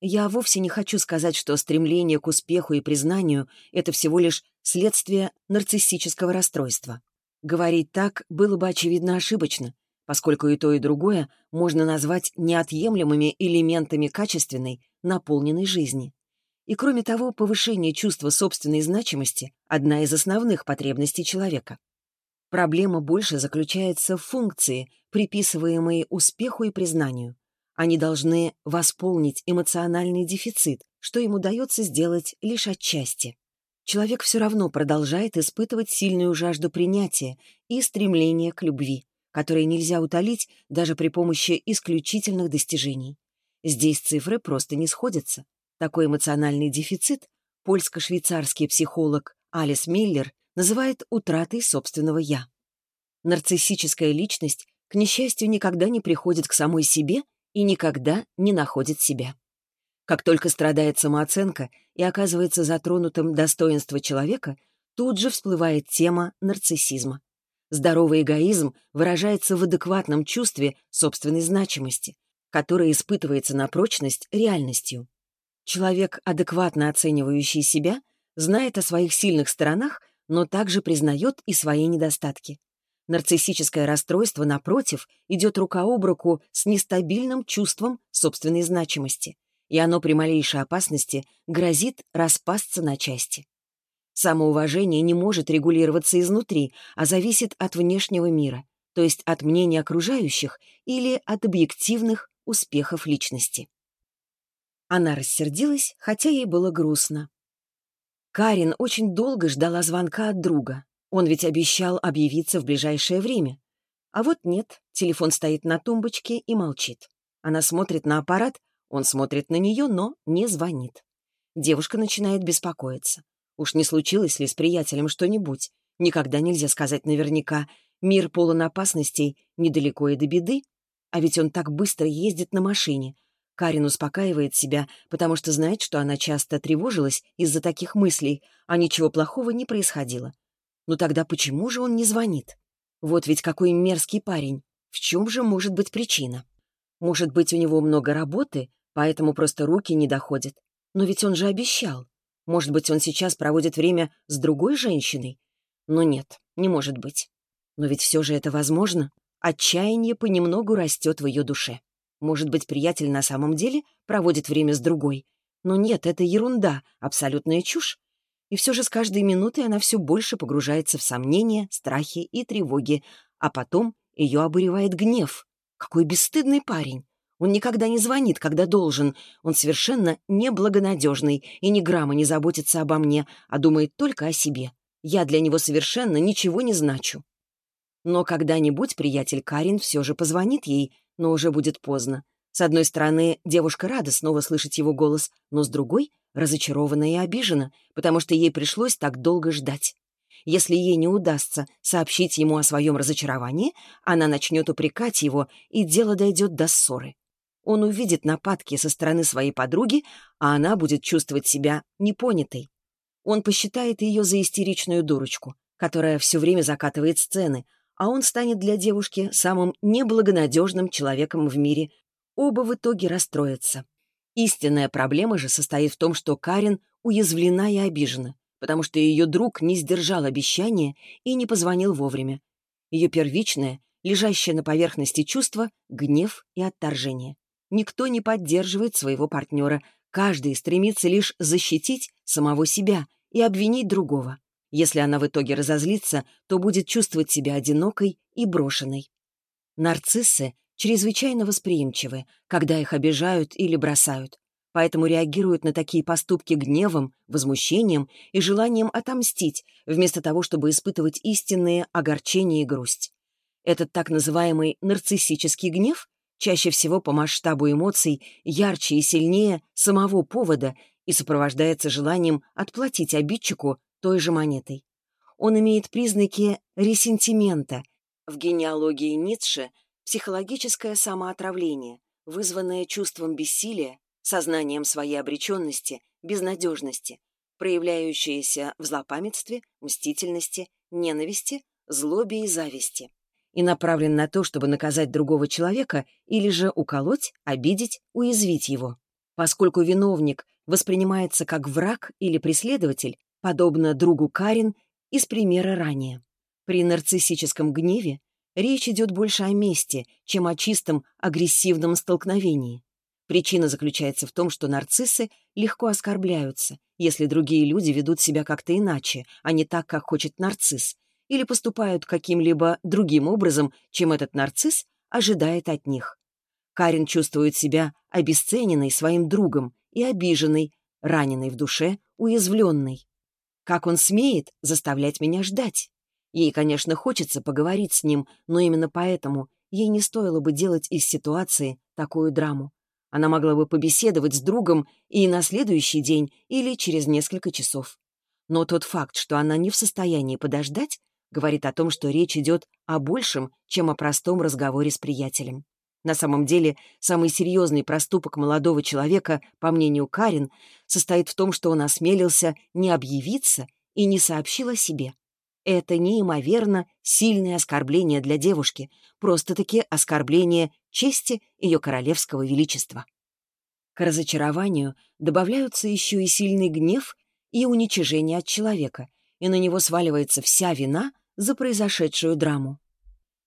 Speaker 1: Я вовсе не хочу сказать, что стремление к успеху и признанию — это всего лишь следствие нарциссического расстройства. Говорить так было бы, очевидно, ошибочно, поскольку и то, и другое можно назвать неотъемлемыми элементами качественной, наполненной жизни. И кроме того, повышение чувства собственной значимости — одна из основных потребностей человека. Проблема больше заключается в функции, приписываемой успеху и признанию. Они должны восполнить эмоциональный дефицит, что им удается сделать лишь отчасти. Человек все равно продолжает испытывать сильную жажду принятия и стремление к любви, которые нельзя утолить даже при помощи исключительных достижений. Здесь цифры просто не сходятся. Такой эмоциональный дефицит польско-швейцарский психолог Алис Миллер называет утратой собственного «я». Нарциссическая личность, к несчастью, никогда не приходит к самой себе и никогда не находит себя. Как только страдает самооценка и оказывается затронутым достоинство человека, тут же всплывает тема нарциссизма. Здоровый эгоизм выражается в адекватном чувстве собственной значимости, которое испытывается на прочность реальностью. Человек, адекватно оценивающий себя, знает о своих сильных сторонах, но также признает и свои недостатки. Нарциссическое расстройство, напротив, идет рука об руку с нестабильным чувством собственной значимости, и оно при малейшей опасности грозит распасться на части. Самоуважение не может регулироваться изнутри, а зависит от внешнего мира, то есть от мнения окружающих или от объективных успехов личности. Она рассердилась, хотя ей было грустно. Карин очень долго ждала звонка от друга. Он ведь обещал объявиться в ближайшее время. А вот нет, телефон стоит на тумбочке и молчит. Она смотрит на аппарат, он смотрит на нее, но не звонит. Девушка начинает беспокоиться. Уж не случилось ли с приятелем что-нибудь? Никогда нельзя сказать наверняка. Мир полон опасностей, недалеко и до беды. А ведь он так быстро ездит на машине. Карин успокаивает себя, потому что знает, что она часто тревожилась из-за таких мыслей, а ничего плохого не происходило. Но тогда почему же он не звонит? Вот ведь какой мерзкий парень. В чем же может быть причина? Может быть, у него много работы, поэтому просто руки не доходят. Но ведь он же обещал. Может быть, он сейчас проводит время с другой женщиной? Но нет, не может быть. Но ведь все же это возможно. Отчаяние понемногу растет в ее душе. Может быть, приятель на самом деле проводит время с другой. Но нет, это ерунда, абсолютная чушь. И все же с каждой минутой она все больше погружается в сомнения, страхи и тревоги, а потом ее обуревает гнев. Какой бесстыдный парень! Он никогда не звонит, когда должен. Он совершенно неблагонадежный и ни грамма не заботится обо мне, а думает только о себе. Я для него совершенно ничего не значу. Но когда-нибудь приятель Карин все же позвонит ей, но уже будет поздно. С одной стороны, девушка рада снова слышать его голос, но с другой — разочарована и обижена, потому что ей пришлось так долго ждать. Если ей не удастся сообщить ему о своем разочаровании, она начнет упрекать его, и дело дойдет до ссоры. Он увидит нападки со стороны своей подруги, а она будет чувствовать себя непонятой. Он посчитает ее за истеричную дурочку, которая все время закатывает сцены, а он станет для девушки самым неблагонадежным человеком в мире. Оба в итоге расстроятся. Истинная проблема же состоит в том, что Карен уязвлена и обижена, потому что ее друг не сдержал обещания и не позвонил вовремя. Ее первичное, лежащее на поверхности чувство — гнев и отторжение. Никто не поддерживает своего партнера, каждый стремится лишь защитить самого себя и обвинить другого. Если она в итоге разозлится, то будет чувствовать себя одинокой и брошенной. Нарциссы чрезвычайно восприимчивы, когда их обижают или бросают, поэтому реагируют на такие поступки гневом, возмущением и желанием отомстить, вместо того, чтобы испытывать истинные огорчения и грусть. Этот так называемый нарциссический гнев чаще всего по масштабу эмоций ярче и сильнее самого повода и сопровождается желанием отплатить обидчику той же монетой. Он имеет признаки ресентимента. В генеалогии Ницше психологическое самоотравление, вызванное чувством бессилия, сознанием своей обреченности, безнадежности, проявляющееся в злопамятстве, мстительности, ненависти, злобе и зависти, и направлен на то, чтобы наказать другого человека или же уколоть, обидеть, уязвить его. Поскольку виновник воспринимается как враг или преследователь, подобно другу Карин из примера ранее. При нарциссическом гневе речь идет больше о мести, чем о чистом агрессивном столкновении. Причина заключается в том, что нарциссы легко оскорбляются, если другие люди ведут себя как-то иначе, а не так, как хочет нарцисс, или поступают каким-либо другим образом, чем этот нарцисс ожидает от них. Карин чувствует себя обесцененной своим другом и обиженной, раненой в душе, уязвленной. Как он смеет заставлять меня ждать? Ей, конечно, хочется поговорить с ним, но именно поэтому ей не стоило бы делать из ситуации такую драму. Она могла бы побеседовать с другом и на следующий день или через несколько часов. Но тот факт, что она не в состоянии подождать, говорит о том, что речь идет о большем, чем о простом разговоре с приятелем. На самом деле, самый серьезный проступок молодого человека, по мнению Карин, состоит в том, что он осмелился не объявиться и не сообщил о себе. Это неимоверно сильное оскорбление для девушки, просто-таки оскорбление чести ее королевского величества. К разочарованию добавляются еще и сильный гнев и уничижение от человека, и на него сваливается вся вина за произошедшую драму.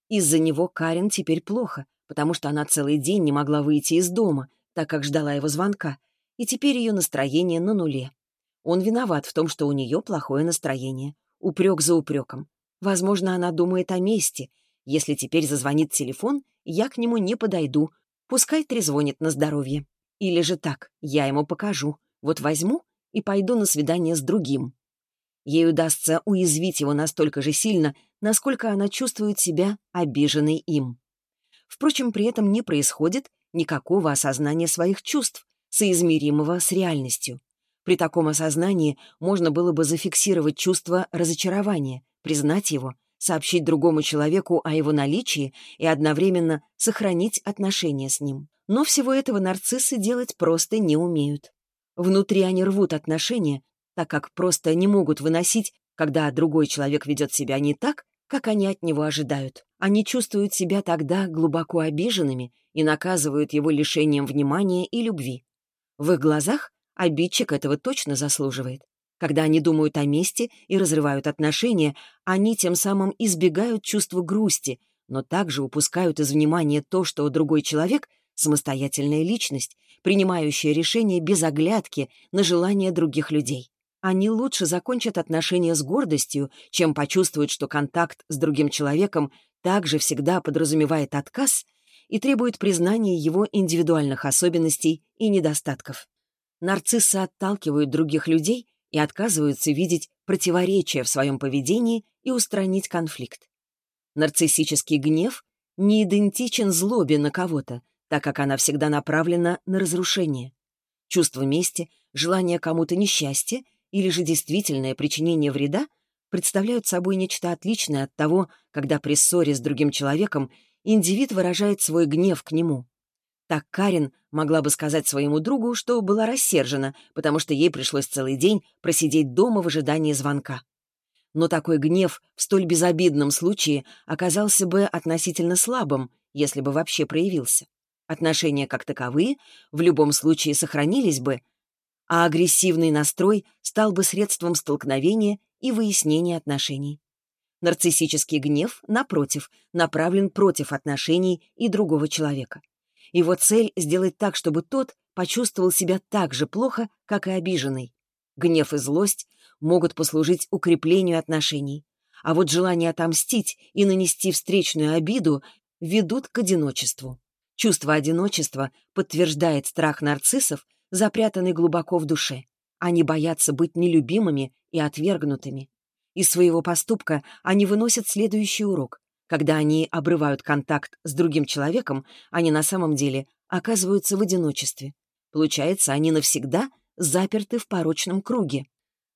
Speaker 1: Из-за него Карин теперь плохо, потому что она целый день не могла выйти из дома, так как ждала его звонка, и теперь ее настроение на нуле. Он виноват в том, что у нее плохое настроение. Упрек за упреком. Возможно, она думает о мести. Если теперь зазвонит телефон, я к нему не подойду. Пускай трезвонит на здоровье. Или же так, я ему покажу. Вот возьму и пойду на свидание с другим. Ей удастся уязвить его настолько же сильно, насколько она чувствует себя обиженной им. Впрочем, при этом не происходит никакого осознания своих чувств, соизмеримого с реальностью. При таком осознании можно было бы зафиксировать чувство разочарования, признать его, сообщить другому человеку о его наличии и одновременно сохранить отношения с ним. Но всего этого нарциссы делать просто не умеют. Внутри они рвут отношения, так как просто не могут выносить, когда другой человек ведет себя не так, как они от него ожидают. Они чувствуют себя тогда глубоко обиженными и наказывают его лишением внимания и любви. В их глазах обидчик этого точно заслуживает. Когда они думают о мести и разрывают отношения, они тем самым избегают чувства грусти, но также упускают из внимания то, что другой человек — самостоятельная личность, принимающая решения без оглядки на желания других людей. Они лучше закончат отношения с гордостью, чем почувствуют, что контакт с другим человеком также всегда подразумевает отказ и требует признания его индивидуальных особенностей и недостатков. Нарциссы отталкивают других людей и отказываются видеть противоречия в своем поведении и устранить конфликт. Нарциссический гнев не идентичен злобе на кого-то, так как она всегда направлена на разрушение. Чувство мести, желание кому-то несчастья или же действительное причинение вреда представляют собой нечто отличное от того, когда при ссоре с другим человеком индивид выражает свой гнев к нему. Так Карин могла бы сказать своему другу, что была рассержена, потому что ей пришлось целый день просидеть дома в ожидании звонка. Но такой гнев в столь безобидном случае оказался бы относительно слабым, если бы вообще проявился. Отношения как таковые в любом случае сохранились бы, а агрессивный настрой стал бы средством столкновения и выяснения отношений. Нарциссический гнев, напротив, направлен против отношений и другого человека. Его цель — сделать так, чтобы тот почувствовал себя так же плохо, как и обиженный. Гнев и злость могут послужить укреплению отношений, а вот желание отомстить и нанести встречную обиду ведут к одиночеству. Чувство одиночества подтверждает страх нарциссов, запрятанный глубоко в душе. Они боятся быть нелюбимыми и отвергнутыми. Из своего поступка они выносят следующий урок. Когда они обрывают контакт с другим человеком, они на самом деле оказываются в одиночестве. Получается, они навсегда заперты в порочном круге.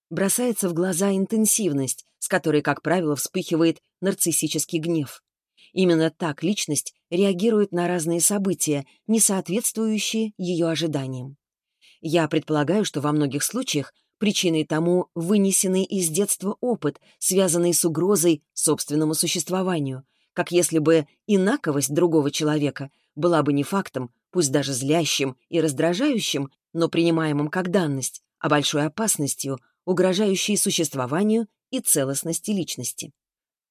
Speaker 1: Бросается в глаза интенсивность, с которой, как правило, вспыхивает нарциссический гнев. Именно так личность реагирует на разные события, не соответствующие ее ожиданиям. Я предполагаю, что во многих случаях причиной тому вынесенный из детства опыт, связанный с угрозой собственному существованию, как если бы инаковость другого человека была бы не фактом, пусть даже злящим и раздражающим, но принимаемым как данность, а большой опасностью, угрожающей существованию и целостности личности.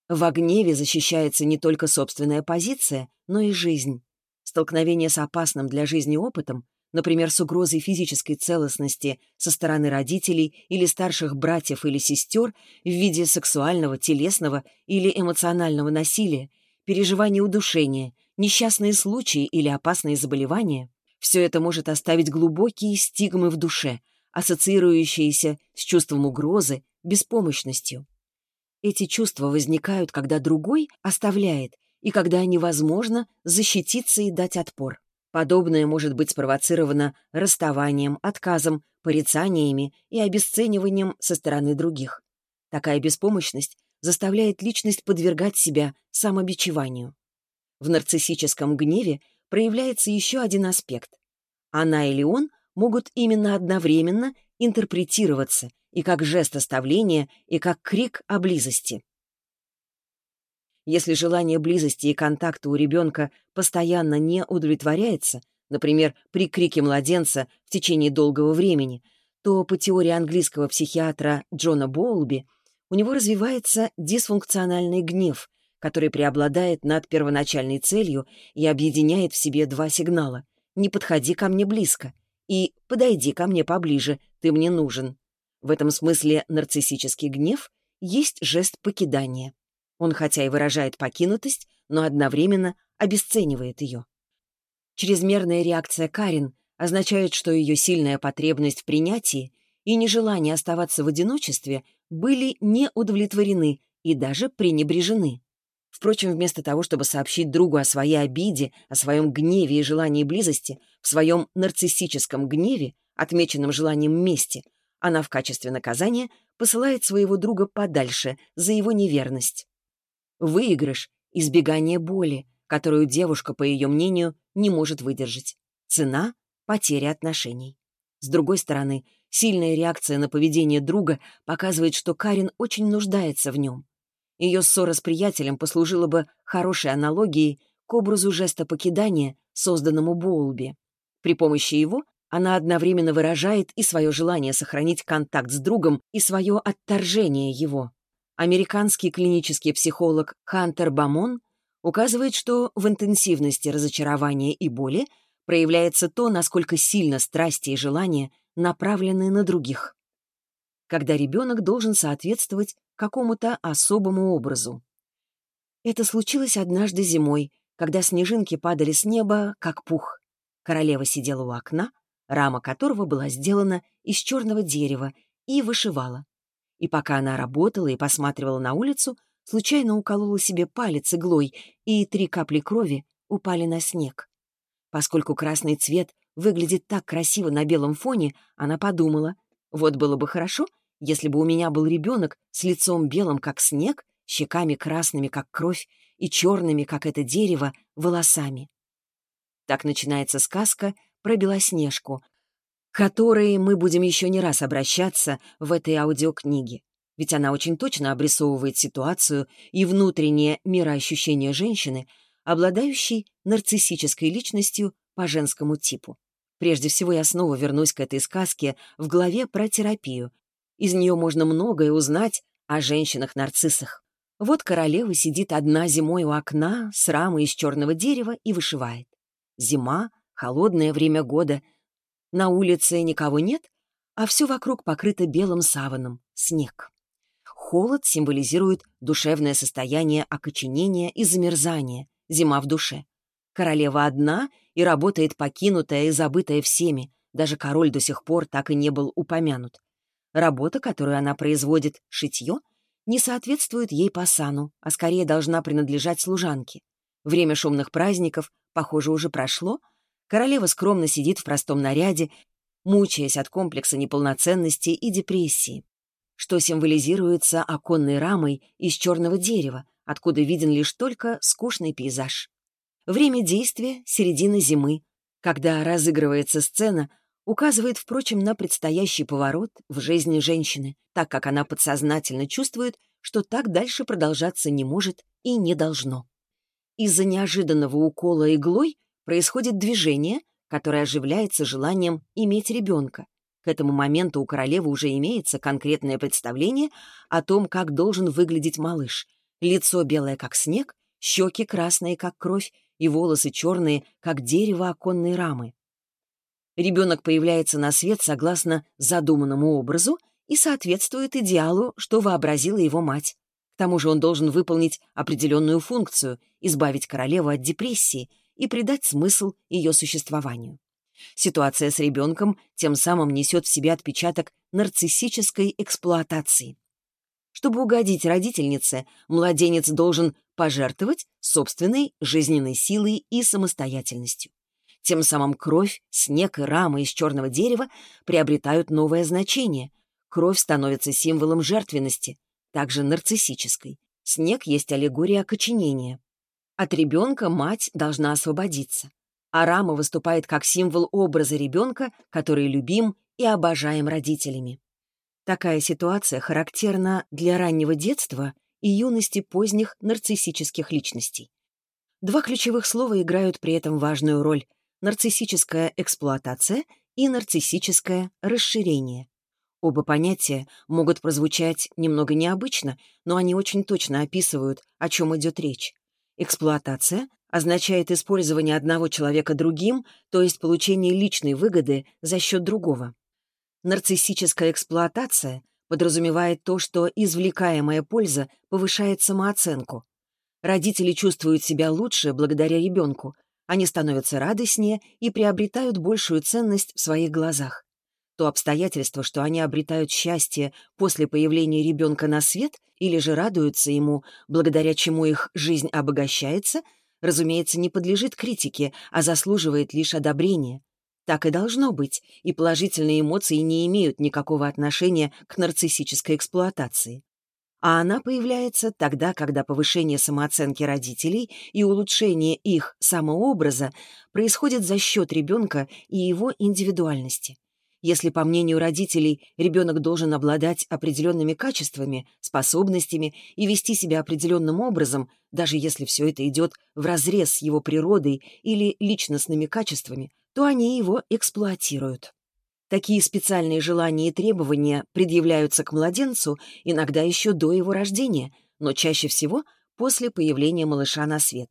Speaker 1: В гневе защищается не только собственная позиция, но и жизнь. Столкновение с опасным для жизни опытом, например, с угрозой физической целостности со стороны родителей или старших братьев или сестер в виде сексуального, телесного или эмоционального насилия, переживания удушения, несчастные случаи или опасные заболевания, все это может оставить глубокие стигмы в душе, ассоциирующиеся с чувством угрозы, беспомощностью. Эти чувства возникают, когда другой оставляет, и когда невозможно защититься и дать отпор. Подобное может быть спровоцировано расставанием, отказом, порицаниями и обесцениванием со стороны других. Такая беспомощность заставляет личность подвергать себя самобичеванию. В нарциссическом гневе проявляется еще один аспект. Она или он могут именно одновременно интерпретироваться и как жест оставления, и как крик о близости. Если желание близости и контакта у ребенка постоянно не удовлетворяется, например, при крике младенца в течение долгого времени, то по теории английского психиатра Джона Боулби у него развивается дисфункциональный гнев, который преобладает над первоначальной целью и объединяет в себе два сигнала «не подходи ко мне близко» и «подойди ко мне поближе, ты мне нужен». В этом смысле нарциссический гнев есть жест покидания. Он хотя и выражает покинутость, но одновременно обесценивает ее. Чрезмерная реакция Карин означает, что ее сильная потребность в принятии и нежелание оставаться в одиночестве были не удовлетворены и даже пренебрежены. Впрочем, вместо того, чтобы сообщить другу о своей обиде, о своем гневе и желании близости, в своем нарциссическом гневе, отмеченном желанием мести, она в качестве наказания посылает своего друга подальше за его неверность. Выигрыш — избегание боли, которую девушка, по ее мнению, не может выдержать. Цена — потеря отношений. С другой стороны, сильная реакция на поведение друга показывает, что Карин очень нуждается в нем. Ее ссора с приятелем послужила бы хорошей аналогией к образу жеста покидания, созданному Боулби. При помощи его она одновременно выражает и свое желание сохранить контакт с другом, и свое отторжение его. Американский клинический психолог Хантер Бамон указывает, что в интенсивности разочарования и боли проявляется то, насколько сильно страсти и желания направлены на других. Когда ребенок должен соответствовать какому-то особому образу. Это случилось однажды зимой, когда снежинки падали с неба, как пух. Королева сидела у окна, рама которого была сделана из черного дерева, и вышивала. И пока она работала и посматривала на улицу, случайно уколола себе палец иглой, и три капли крови упали на снег. Поскольку красный цвет выглядит так красиво на белом фоне, она подумала, вот было бы хорошо, если бы у меня был ребенок с лицом белым, как снег, щеками красными, как кровь, и черными, как это дерево, волосами. Так начинается сказка про Белоснежку, которой мы будем еще не раз обращаться в этой аудиокниге. Ведь она очень точно обрисовывает ситуацию и внутреннее мироощущение женщины, обладающей нарциссической личностью по женскому типу. Прежде всего я снова вернусь к этой сказке в главе про терапию. Из нее можно многое узнать о женщинах-нарциссах. Вот королева сидит одна зимой у окна с рамой из черного дерева и вышивает. Зима, холодное время года. На улице никого нет, а все вокруг покрыто белым саваном — снег. Холод символизирует душевное состояние окоченения и замерзания, зима в душе. Королева одна и работает покинутая и забытая всеми, даже король до сих пор так и не был упомянут. Работа, которую она производит, шитье, не соответствует ей по сану, а скорее должна принадлежать служанке. Время шумных праздников, похоже, уже прошло. Королева скромно сидит в простом наряде, мучаясь от комплекса неполноценности и депрессии, что символизируется оконной рамой из черного дерева, откуда виден лишь только скучный пейзаж. Время действия — середина зимы, когда разыгрывается сцена, указывает, впрочем, на предстоящий поворот в жизни женщины, так как она подсознательно чувствует, что так дальше продолжаться не может и не должно. Из-за неожиданного укола иглой происходит движение, которое оживляется желанием иметь ребенка. К этому моменту у королевы уже имеется конкретное представление о том, как должен выглядеть малыш. Лицо белое, как снег, щеки красные, как кровь, и волосы черные, как дерево оконной рамы. Ребенок появляется на свет согласно задуманному образу и соответствует идеалу, что вообразила его мать. К тому же он должен выполнить определенную функцию — избавить королеву от депрессии и придать смысл ее существованию. Ситуация с ребенком тем самым несет в себе отпечаток нарциссической эксплуатации. Чтобы угодить родительнице, младенец должен пожертвовать собственной жизненной силой и самостоятельностью. Тем самым кровь, снег и рама из черного дерева приобретают новое значение. Кровь становится символом жертвенности, также нарциссической. Снег есть аллегория окоченения. От ребенка мать должна освободиться. А рама выступает как символ образа ребенка, который любим и обожаем родителями. Такая ситуация характерна для раннего детства и юности поздних нарциссических личностей. Два ключевых слова играют при этом важную роль — нарциссическая эксплуатация и нарциссическое расширение. Оба понятия могут прозвучать немного необычно, но они очень точно описывают, о чем идет речь. Эксплуатация означает использование одного человека другим, то есть получение личной выгоды за счет другого. Нарциссическая эксплуатация подразумевает то, что извлекаемая польза повышает самооценку. Родители чувствуют себя лучше благодаря ребенку, они становятся радостнее и приобретают большую ценность в своих глазах. То обстоятельство, что они обретают счастье после появления ребенка на свет или же радуются ему, благодаря чему их жизнь обогащается, разумеется, не подлежит критике, а заслуживает лишь одобрения. Так и должно быть, и положительные эмоции не имеют никакого отношения к нарциссической эксплуатации. А она появляется тогда, когда повышение самооценки родителей и улучшение их самообраза происходит за счет ребенка и его индивидуальности. Если, по мнению родителей, ребенок должен обладать определенными качествами, способностями и вести себя определенным образом, даже если все это идет вразрез с его природой или личностными качествами, то они его эксплуатируют. Такие специальные желания и требования предъявляются к младенцу иногда еще до его рождения, но чаще всего после появления малыша на свет.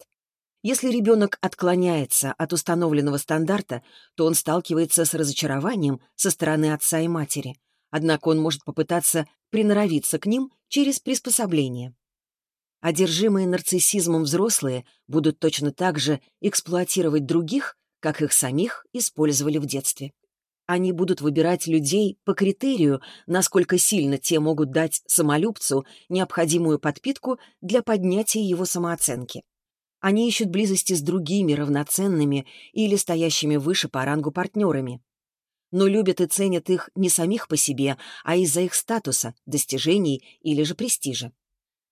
Speaker 1: Если ребенок отклоняется от установленного стандарта, то он сталкивается с разочарованием со стороны отца и матери. Однако он может попытаться приноровиться к ним через приспособление. Одержимые нарциссизмом взрослые будут точно так же эксплуатировать других, как их самих использовали в детстве. они будут выбирать людей по критерию, насколько сильно те могут дать самолюбцу необходимую подпитку для поднятия его самооценки. Они ищут близости с другими равноценными или стоящими выше по рангу партнерами. Но любят и ценят их не самих по себе, а из-за их статуса, достижений или же престижа.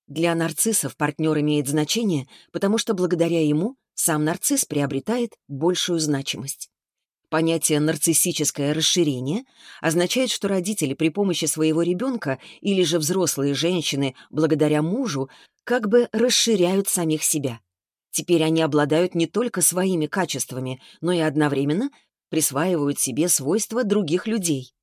Speaker 1: Для нарциссов партнер имеет значение, потому что благодаря ему сам нарцисс приобретает большую значимость. Понятие «нарциссическое расширение» означает, что родители при помощи своего ребенка или же взрослые женщины, благодаря мужу, как бы расширяют самих себя. Теперь они обладают не только своими качествами, но и одновременно присваивают себе свойства других людей.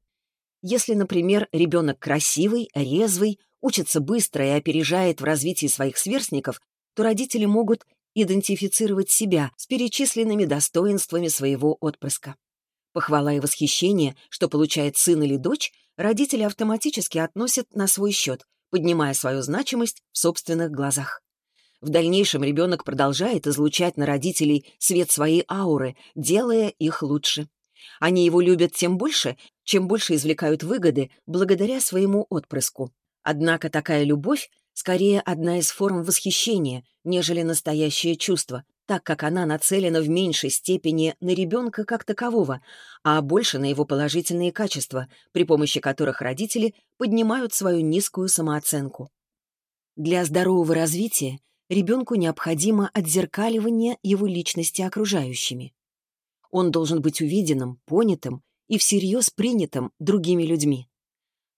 Speaker 1: Если, например, ребенок красивый, резвый, учится быстро и опережает в развитии своих сверстников, то родители могут идентифицировать себя с перечисленными достоинствами своего отпрыска. Похвала и восхищение, что получает сын или дочь, родители автоматически относят на свой счет, поднимая свою значимость в собственных глазах. В дальнейшем ребенок продолжает излучать на родителей свет своей ауры, делая их лучше. Они его любят тем больше, чем больше извлекают выгоды благодаря своему отпрыску. Однако такая любовь скорее одна из форм восхищения, нежели настоящее чувство, так как она нацелена в меньшей степени на ребенка как такового, а больше на его положительные качества, при помощи которых родители поднимают свою низкую самооценку. Для здорового развития ребенку необходимо отзеркаливание его личности окружающими. Он должен быть увиденным, понятым и всерьез принятым другими людьми.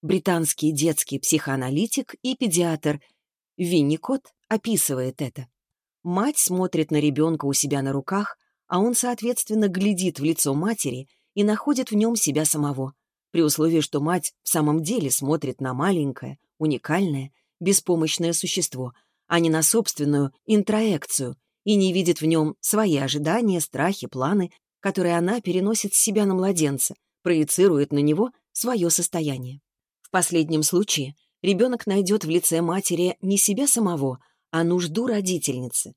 Speaker 1: Британский детский психоаналитик и педиатр Винникот описывает это. Мать смотрит на ребенка у себя на руках, а он, соответственно, глядит в лицо матери и находит в нем себя самого, при условии, что мать в самом деле смотрит на маленькое, уникальное, беспомощное существо — а не на собственную интроекцию, и не видит в нем свои ожидания, страхи, планы, которые она переносит с себя на младенца, проецирует на него свое состояние. В последнем случае ребенок найдет в лице матери не себя самого, а нужду родительницы.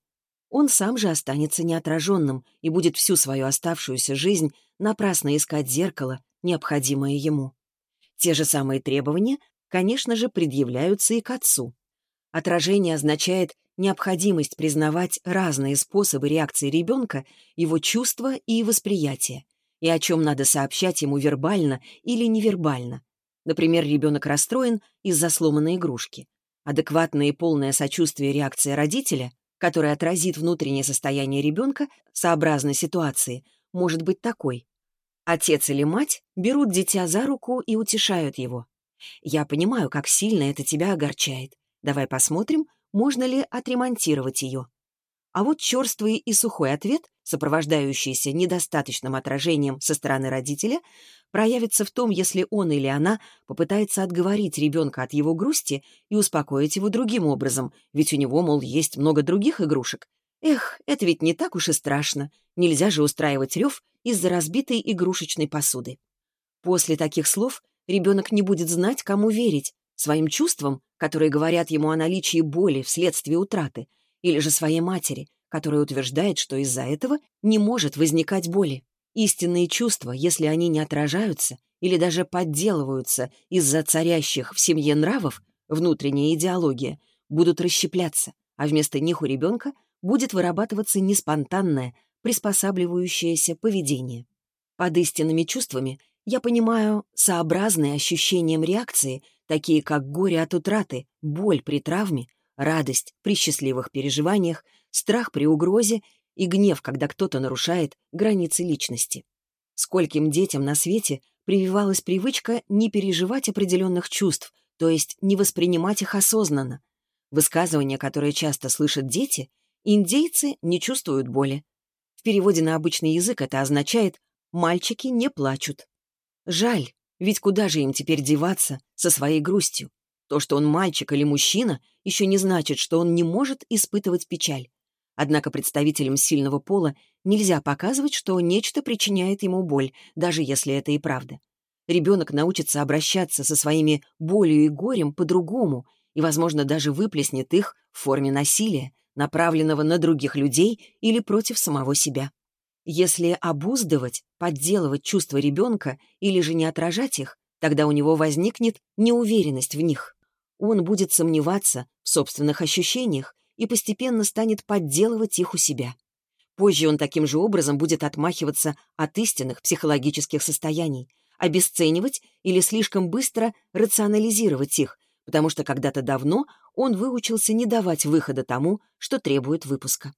Speaker 1: Он сам же останется неотраженным и будет всю свою оставшуюся жизнь напрасно искать зеркало, необходимое ему. Те же самые требования, конечно же, предъявляются и к отцу. Отражение означает необходимость признавать разные способы реакции ребенка, его чувства и восприятия, и о чем надо сообщать ему вербально или невербально. Например, ребенок расстроен из-за сломанной игрушки. Адекватное и полное сочувствие реакции родителя, которая отразит внутреннее состояние ребенка сообразно ситуации, может быть такой. Отец или мать берут дитя за руку и утешают его. «Я понимаю, как сильно это тебя огорчает. Давай посмотрим, можно ли отремонтировать ее. А вот черствый и сухой ответ, сопровождающийся недостаточным отражением со стороны родителя, проявится в том, если он или она попытается отговорить ребенка от его грусти и успокоить его другим образом, ведь у него, мол, есть много других игрушек. Эх, это ведь не так уж и страшно. Нельзя же устраивать рев из-за разбитой игрушечной посуды. После таких слов ребенок не будет знать, кому верить, своим чувствам, которые говорят ему о наличии боли вследствие утраты, или же своей матери, которая утверждает, что из-за этого не может возникать боли. Истинные чувства, если они не отражаются или даже подделываются из-за царящих в семье нравов, внутренняя идеология, будут расщепляться, а вместо них у ребенка будет вырабатываться неспонтанное, приспосабливающееся поведение. Под истинными чувствами я понимаю сообразные ощущениям реакции, такие как горе от утраты, боль при травме, радость при счастливых переживаниях, страх при угрозе и гнев, когда кто-то нарушает границы личности. Скольким детям на свете прививалась привычка не переживать определенных чувств, то есть не воспринимать их осознанно. Высказывание, которое часто слышат дети, индейцы не чувствуют боли. В переводе на обычный язык это означает «мальчики не плачут». Жаль, ведь куда же им теперь деваться со своей грустью? То, что он мальчик или мужчина, еще не значит, что он не может испытывать печаль. Однако представителям сильного пола нельзя показывать, что нечто причиняет ему боль, даже если это и правда. Ребенок научится обращаться со своими болью и горем по-другому и, возможно, даже выплеснет их в форме насилия, направленного на других людей или против самого себя. Если обуздывать, подделывать чувства ребенка или же не отражать их, тогда у него возникнет неуверенность в них. Он будет сомневаться в собственных ощущениях и постепенно станет подделывать их у себя. Позже он таким же образом будет отмахиваться от истинных психологических состояний, обесценивать или слишком быстро рационализировать их, потому что когда-то давно он выучился не давать выхода тому, что требует выпуска.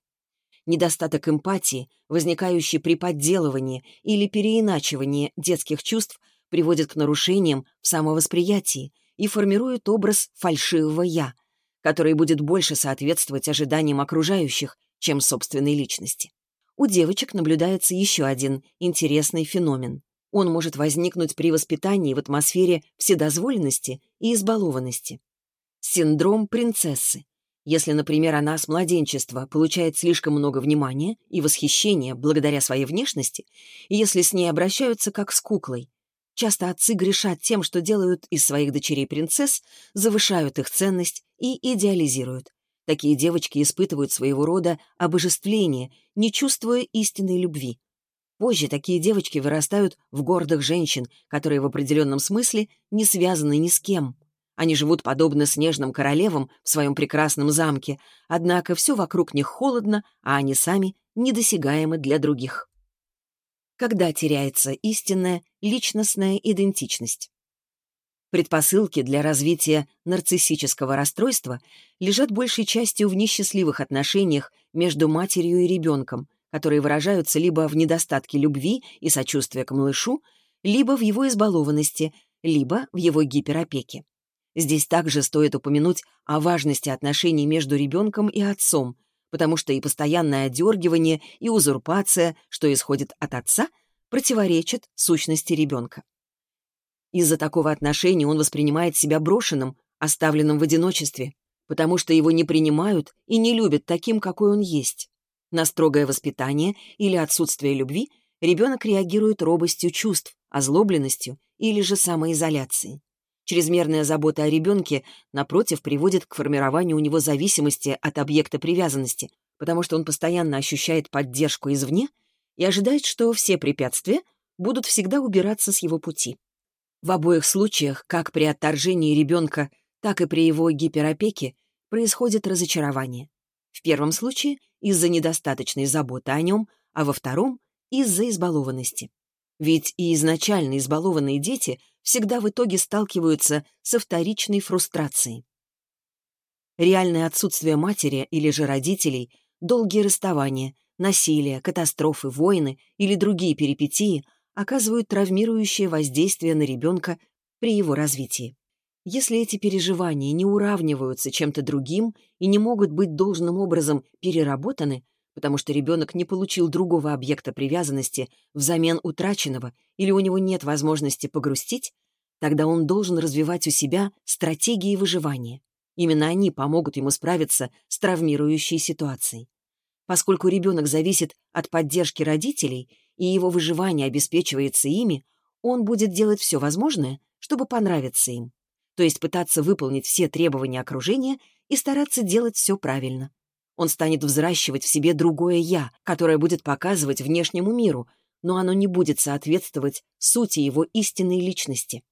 Speaker 1: Недостаток эмпатии, возникающий при подделывании или переиначивании детских чувств, приводит к нарушениям в самовосприятии и формирует образ фальшивого «я», который будет больше соответствовать ожиданиям окружающих, чем собственной личности. У девочек наблюдается еще один интересный феномен. Он может возникнуть при воспитании в атмосфере вседозволенности и избалованности. Синдром принцессы. Если, например, она с младенчества получает слишком много внимания и восхищения благодаря своей внешности, и если с ней обращаются как с куклой, часто отцы грешат тем, что делают из своих дочерей принцесс, завышают их ценность и идеализируют. Такие девочки испытывают своего рода обожествление, не чувствуя истинной любви. Позже такие девочки вырастают в гордых женщин, которые в определенном смысле не связаны ни с кем. Они живут подобно снежным королевам в своем прекрасном замке, однако все вокруг них холодно, а они сами недосягаемы для других. Когда теряется истинная личностная идентичность? Предпосылки для развития нарциссического расстройства лежат большей частью в несчастливых отношениях между матерью и ребенком, которые выражаются либо в недостатке любви и сочувствия к малышу, либо в его избалованности, либо в его гиперопеке. Здесь также стоит упомянуть о важности отношений между ребенком и отцом, потому что и постоянное одергивание, и узурпация, что исходит от отца, противоречат сущности ребенка. Из-за такого отношения он воспринимает себя брошенным, оставленным в одиночестве, потому что его не принимают и не любят таким, какой он есть. На строгое воспитание или отсутствие любви ребенок реагирует робостью чувств, озлобленностью или же самоизоляцией. Чрезмерная забота о ребенке, напротив, приводит к формированию у него зависимости от объекта привязанности, потому что он постоянно ощущает поддержку извне и ожидает, что все препятствия будут всегда убираться с его пути. В обоих случаях, как при отторжении ребенка, так и при его гиперопеке, происходит разочарование. В первом случае — из-за недостаточной заботы о нем, а во втором — из-за избалованности. Ведь и изначально избалованные дети всегда в итоге сталкиваются со вторичной фрустрацией. Реальное отсутствие матери или же родителей, долгие расставания, насилие, катастрофы, войны или другие перипетии оказывают травмирующее воздействие на ребенка при его развитии. Если эти переживания не уравниваются чем-то другим и не могут быть должным образом переработаны, потому что ребенок не получил другого объекта привязанности взамен утраченного или у него нет возможности погрустить, тогда он должен развивать у себя стратегии выживания. Именно они помогут ему справиться с травмирующей ситуацией. Поскольку ребенок зависит от поддержки родителей, и его выживание обеспечивается ими, он будет делать все возможное, чтобы понравиться им. То есть пытаться выполнить все требования окружения и стараться делать все правильно. Он станет взращивать в себе другое «я», которое будет показывать внешнему миру, но оно не будет соответствовать сути его истинной личности.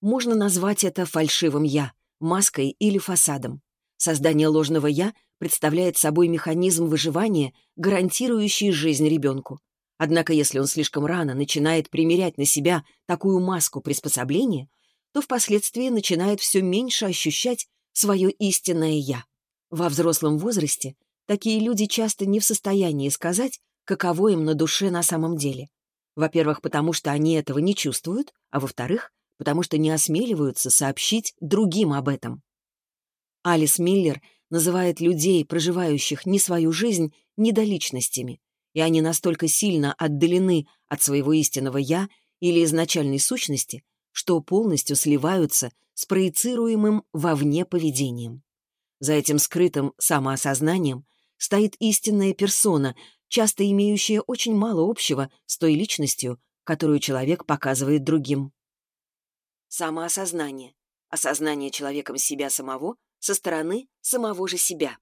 Speaker 1: Можно назвать это фальшивым «я», маской или фасадом. Создание ложного «я» представляет собой механизм выживания, гарантирующий жизнь ребенку. Однако если он слишком рано начинает примерять на себя такую маску приспособления, то впоследствии начинает все меньше ощущать свое истинное «я». Во взрослом возрасте такие люди часто не в состоянии сказать, каково им на душе на самом деле. Во-первых, потому что они этого не чувствуют, а во-вторых, потому что не осмеливаются сообщить другим об этом. Алис Миллер называет людей, проживающих не свою жизнь, недоличностями, и они настолько сильно отдалены от своего истинного «я» или изначальной сущности, что полностью сливаются с проецируемым вовне поведением. За этим скрытым самоосознанием стоит истинная персона, часто имеющая очень мало общего с той личностью, которую человек показывает другим. Самоосознание. Осознание человеком себя самого со стороны самого же себя.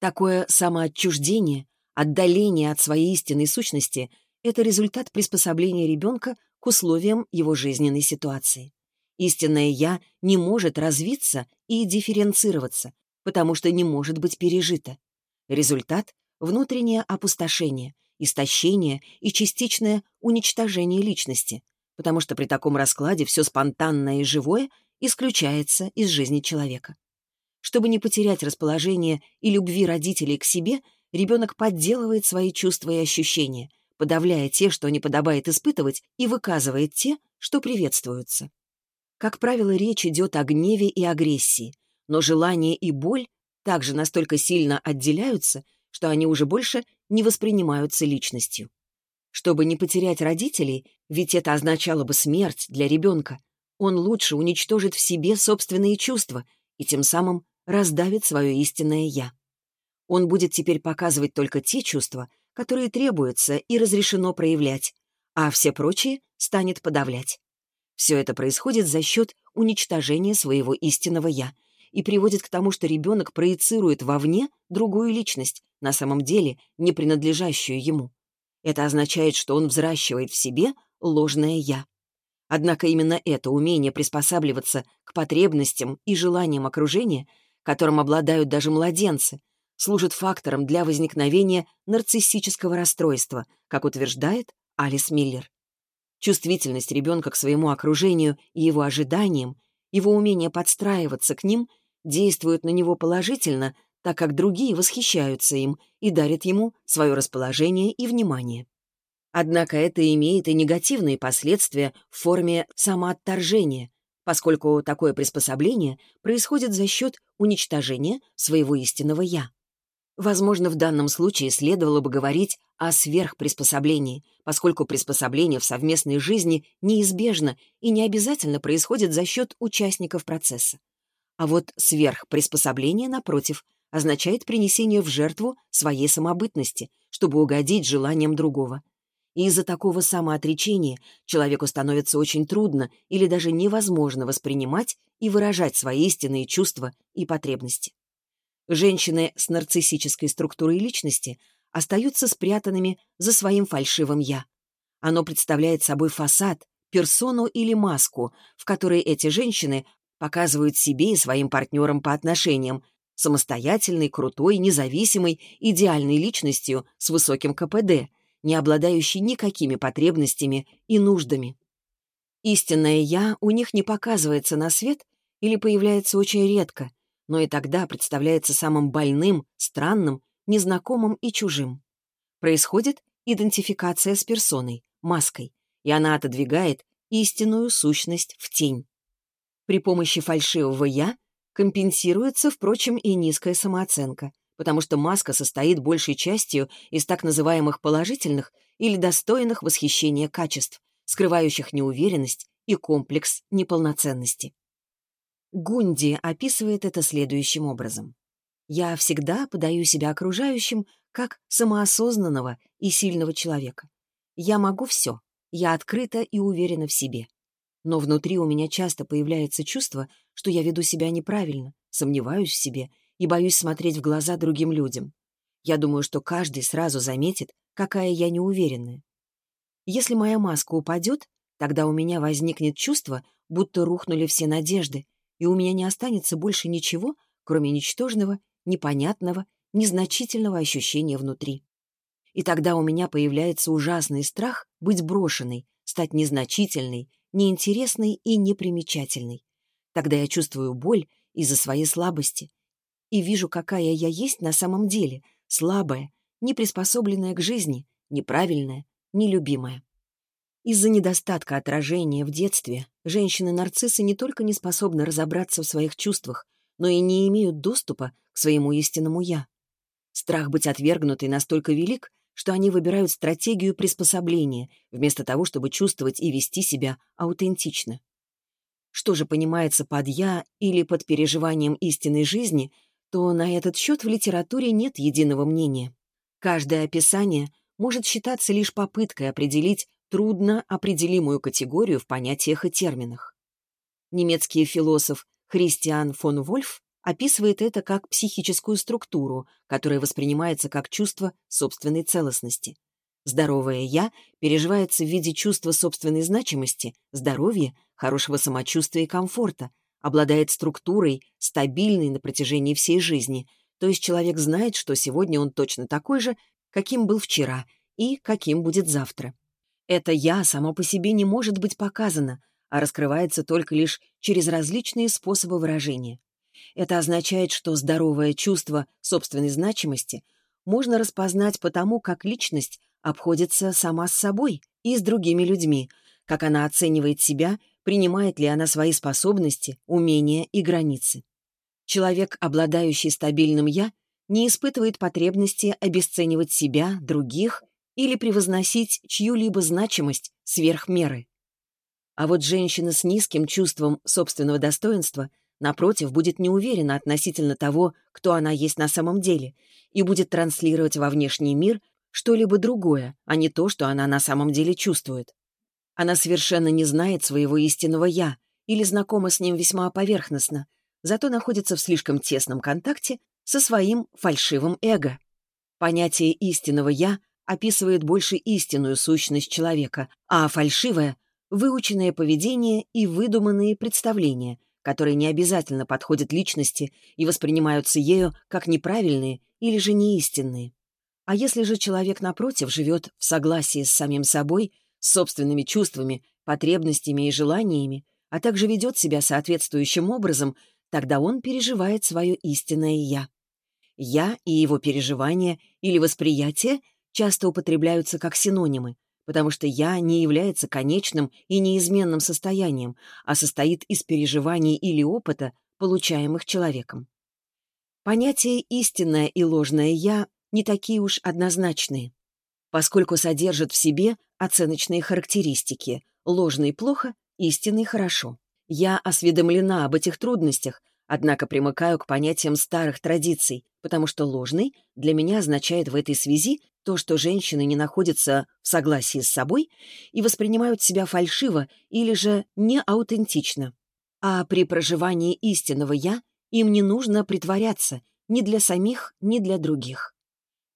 Speaker 1: Такое самоотчуждение Отдаление от своей истинной сущности — это результат приспособления ребенка к условиям его жизненной ситуации. Истинное «я» не может развиться и дифференцироваться, потому что не может быть пережито. Результат — внутреннее опустошение, истощение и частичное уничтожение личности, потому что при таком раскладе все спонтанное и живое исключается из жизни человека. Чтобы не потерять расположение и любви родителей к себе, ребенок подделывает свои чувства и ощущения, подавляя те, что не подобает испытывать, и выказывает те, что приветствуются. Как правило, речь идет о гневе и агрессии, но желание и боль также настолько сильно отделяются, что они уже больше не воспринимаются личностью. Чтобы не потерять родителей, ведь это означало бы смерть для ребенка, он лучше уничтожит в себе собственные чувства и тем самым раздавит свое истинное «я». Он будет теперь показывать только те чувства, которые требуются и разрешено проявлять, а все прочие станет подавлять. Все это происходит за счет уничтожения своего истинного «я» и приводит к тому, что ребенок проецирует вовне другую личность, на самом деле не принадлежащую ему. Это означает, что он взращивает в себе ложное «я». Однако именно это умение приспосабливаться к потребностям и желаниям окружения, которым обладают даже младенцы, служит фактором для возникновения нарциссического расстройства, как утверждает Алис Миллер. Чувствительность ребенка к своему окружению и его ожиданиям, его умение подстраиваться к ним действуют на него положительно, так как другие восхищаются им и дарят ему свое расположение и внимание. Однако это имеет и негативные последствия в форме самоотторжения, поскольку такое приспособление происходит за счет уничтожения своего истинного «я». Возможно, в данном случае следовало бы говорить о сверхприспособлении, поскольку приспособление в совместной жизни неизбежно и не обязательно происходит за счет участников процесса. А вот сверхприспособление, напротив, означает принесение в жертву своей самобытности, чтобы угодить желаниям другого. И из-за такого самоотречения человеку становится очень трудно или даже невозможно воспринимать и выражать свои истинные чувства и потребности. Женщины с нарциссической структурой личности остаются спрятанными за своим фальшивым «я». Оно представляет собой фасад, персону или маску, в которой эти женщины показывают себе и своим партнерам по отношениям, самостоятельной, крутой, независимой, идеальной личностью с высоким КПД, не обладающей никакими потребностями и нуждами. Истинное «я» у них не показывается на свет или появляется очень редко — но и тогда представляется самым больным, странным, незнакомым и чужим. Происходит идентификация с персоной, маской, и она отодвигает истинную сущность в тень. При помощи фальшивого «я» компенсируется, впрочем, и низкая самооценка, потому что маска состоит большей частью из так называемых положительных или достойных восхищения качеств, скрывающих неуверенность и комплекс неполноценности. Гунди описывает это следующим образом. «Я всегда подаю себя окружающим как самоосознанного и сильного человека. Я могу все, я открыта и уверена в себе. Но внутри у меня часто появляется чувство, что я веду себя неправильно, сомневаюсь в себе и боюсь смотреть в глаза другим людям. Я думаю, что каждый сразу заметит, какая я неуверенная. Если моя маска упадет, тогда у меня возникнет чувство, будто рухнули все надежды, и у меня не останется больше ничего, кроме ничтожного, непонятного, незначительного ощущения внутри. И тогда у меня появляется ужасный страх быть брошенной, стать незначительной, неинтересной и непримечательной. Тогда я чувствую боль из-за своей слабости и вижу, какая я есть на самом деле, слабая, неприспособленная к жизни, неправильная, нелюбимая. Из-за недостатка отражения в детстве женщины-нарциссы не только не способны разобраться в своих чувствах, но и не имеют доступа к своему истинному «я». Страх быть отвергнутой настолько велик, что они выбирают стратегию приспособления, вместо того, чтобы чувствовать и вести себя аутентично. Что же понимается под «я» или под переживанием истинной жизни, то на этот счет в литературе нет единого мнения. Каждое описание может считаться лишь попыткой определить трудно определимую категорию в понятиях и терминах. Немецкий философ Христиан фон Вольф описывает это как психическую структуру, которая воспринимается как чувство собственной целостности. Здоровое «я» переживается в виде чувства собственной значимости, здоровья, хорошего самочувствия и комфорта, обладает структурой, стабильной на протяжении всей жизни, то есть человек знает, что сегодня он точно такой же, каким был вчера и каким будет завтра. Это «я» само по себе не может быть показано, а раскрывается только лишь через различные способы выражения. Это означает, что здоровое чувство собственной значимости можно распознать по тому, как личность обходится сама с собой и с другими людьми, как она оценивает себя, принимает ли она свои способности, умения и границы. Человек, обладающий стабильным «я», не испытывает потребности обесценивать себя, других или превозносить чью-либо значимость сверх меры. А вот женщина с низким чувством собственного достоинства, напротив, будет неуверена относительно того, кто она есть на самом деле, и будет транслировать во внешний мир что-либо другое, а не то, что она на самом деле чувствует. Она совершенно не знает своего истинного «я» или знакома с ним весьма поверхностно, зато находится в слишком тесном контакте со своим фальшивым эго. Понятие истинного «я» описывает больше истинную сущность человека, а фальшивое — выученное поведение и выдуманные представления, которые не обязательно подходят личности и воспринимаются ею как неправильные или же неистинные. А если же человек, напротив, живет в согласии с самим собой, с собственными чувствами, потребностями и желаниями, а также ведет себя соответствующим образом, тогда он переживает свое истинное «я». «Я» и его переживания или восприятие часто употребляются как синонимы, потому что «я» не является конечным и неизменным состоянием, а состоит из переживаний или опыта, получаемых человеком. Понятие «истинное» и «ложное я» не такие уж однозначные, поскольку содержат в себе оценочные характеристики «ложный плохо», «истинный хорошо». Я осведомлена об этих трудностях, однако примыкаю к понятиям старых традиций, потому что ложный для меня означает в этой связи то, что женщины не находятся в согласии с собой и воспринимают себя фальшиво или же неаутентично. А при проживании истинного «я» им не нужно притворяться ни для самих, ни для других.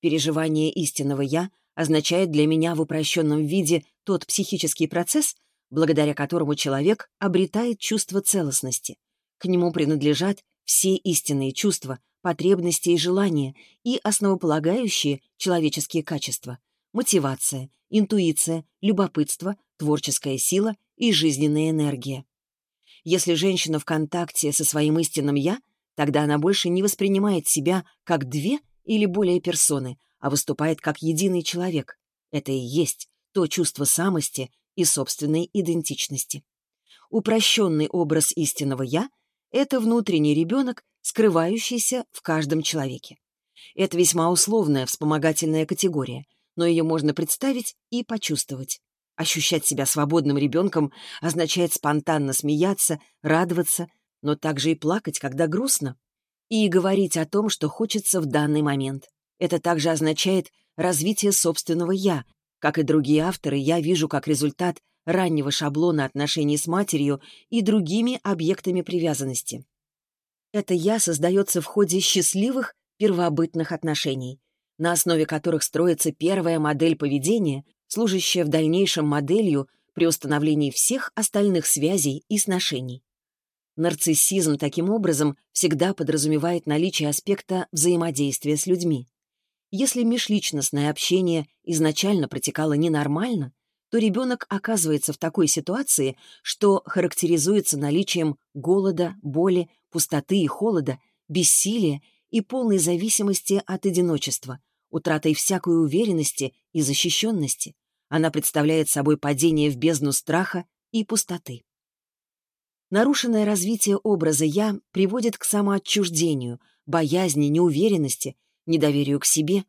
Speaker 1: Переживание истинного «я» означает для меня в упрощенном виде тот психический процесс, благодаря которому человек обретает чувство целостности. К нему принадлежат все истинные чувства, потребности и желания и основополагающие человеческие качества — мотивация, интуиция, любопытство, творческая сила и жизненная энергия. Если женщина в контакте со своим истинным «я», тогда она больше не воспринимает себя как две или более персоны, а выступает как единый человек. Это и есть то чувство самости и собственной идентичности. Упрощенный образ истинного «я» — это внутренний ребенок, скрывающийся в каждом человеке. Это весьма условная вспомогательная категория, но ее можно представить и почувствовать. Ощущать себя свободным ребенком означает спонтанно смеяться, радоваться, но также и плакать, когда грустно, и говорить о том, что хочется в данный момент. Это также означает развитие собственного «я». Как и другие авторы, я вижу как результат раннего шаблона отношений с матерью и другими объектами привязанности. Это «я» создается в ходе счастливых первобытных отношений, на основе которых строится первая модель поведения, служащая в дальнейшем моделью при установлении всех остальных связей и сношений. Нарциссизм, таким образом, всегда подразумевает наличие аспекта взаимодействия с людьми. Если межличностное общение изначально протекало ненормально, то ребенок оказывается в такой ситуации, что характеризуется наличием голода, боли, пустоты и холода, бессилия и полной зависимости от одиночества, утратой всякой уверенности и защищенности. Она представляет собой падение в бездну страха и пустоты. Нарушенное развитие образа «я» приводит к самоотчуждению, боязни, неуверенности, недоверию к себе,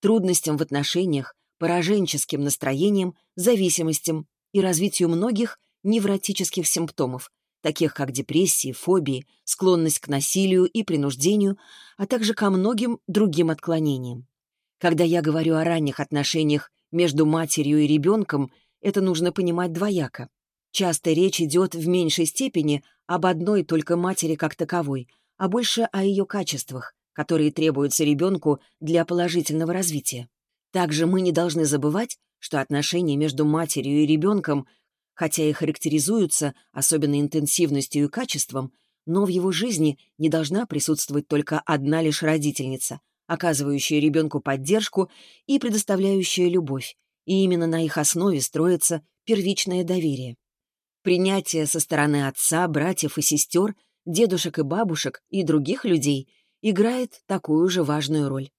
Speaker 1: трудностям в отношениях, пораженческим настроениям, зависимостям и развитию многих невротических симптомов, таких как депрессии, фобии, склонность к насилию и принуждению, а также ко многим другим отклонениям. Когда я говорю о ранних отношениях между матерью и ребенком, это нужно понимать двояко. Часто речь идет в меньшей степени об одной только матери как таковой, а больше о ее качествах, которые требуются ребенку для положительного развития. Также мы не должны забывать, что отношения между матерью и ребенком, хотя и характеризуются особенно интенсивностью и качеством, но в его жизни не должна присутствовать только одна лишь родительница, оказывающая ребенку поддержку и предоставляющая любовь, и именно на их основе строится первичное доверие. Принятие со стороны отца, братьев и сестер, дедушек и бабушек и других людей играет такую же важную роль.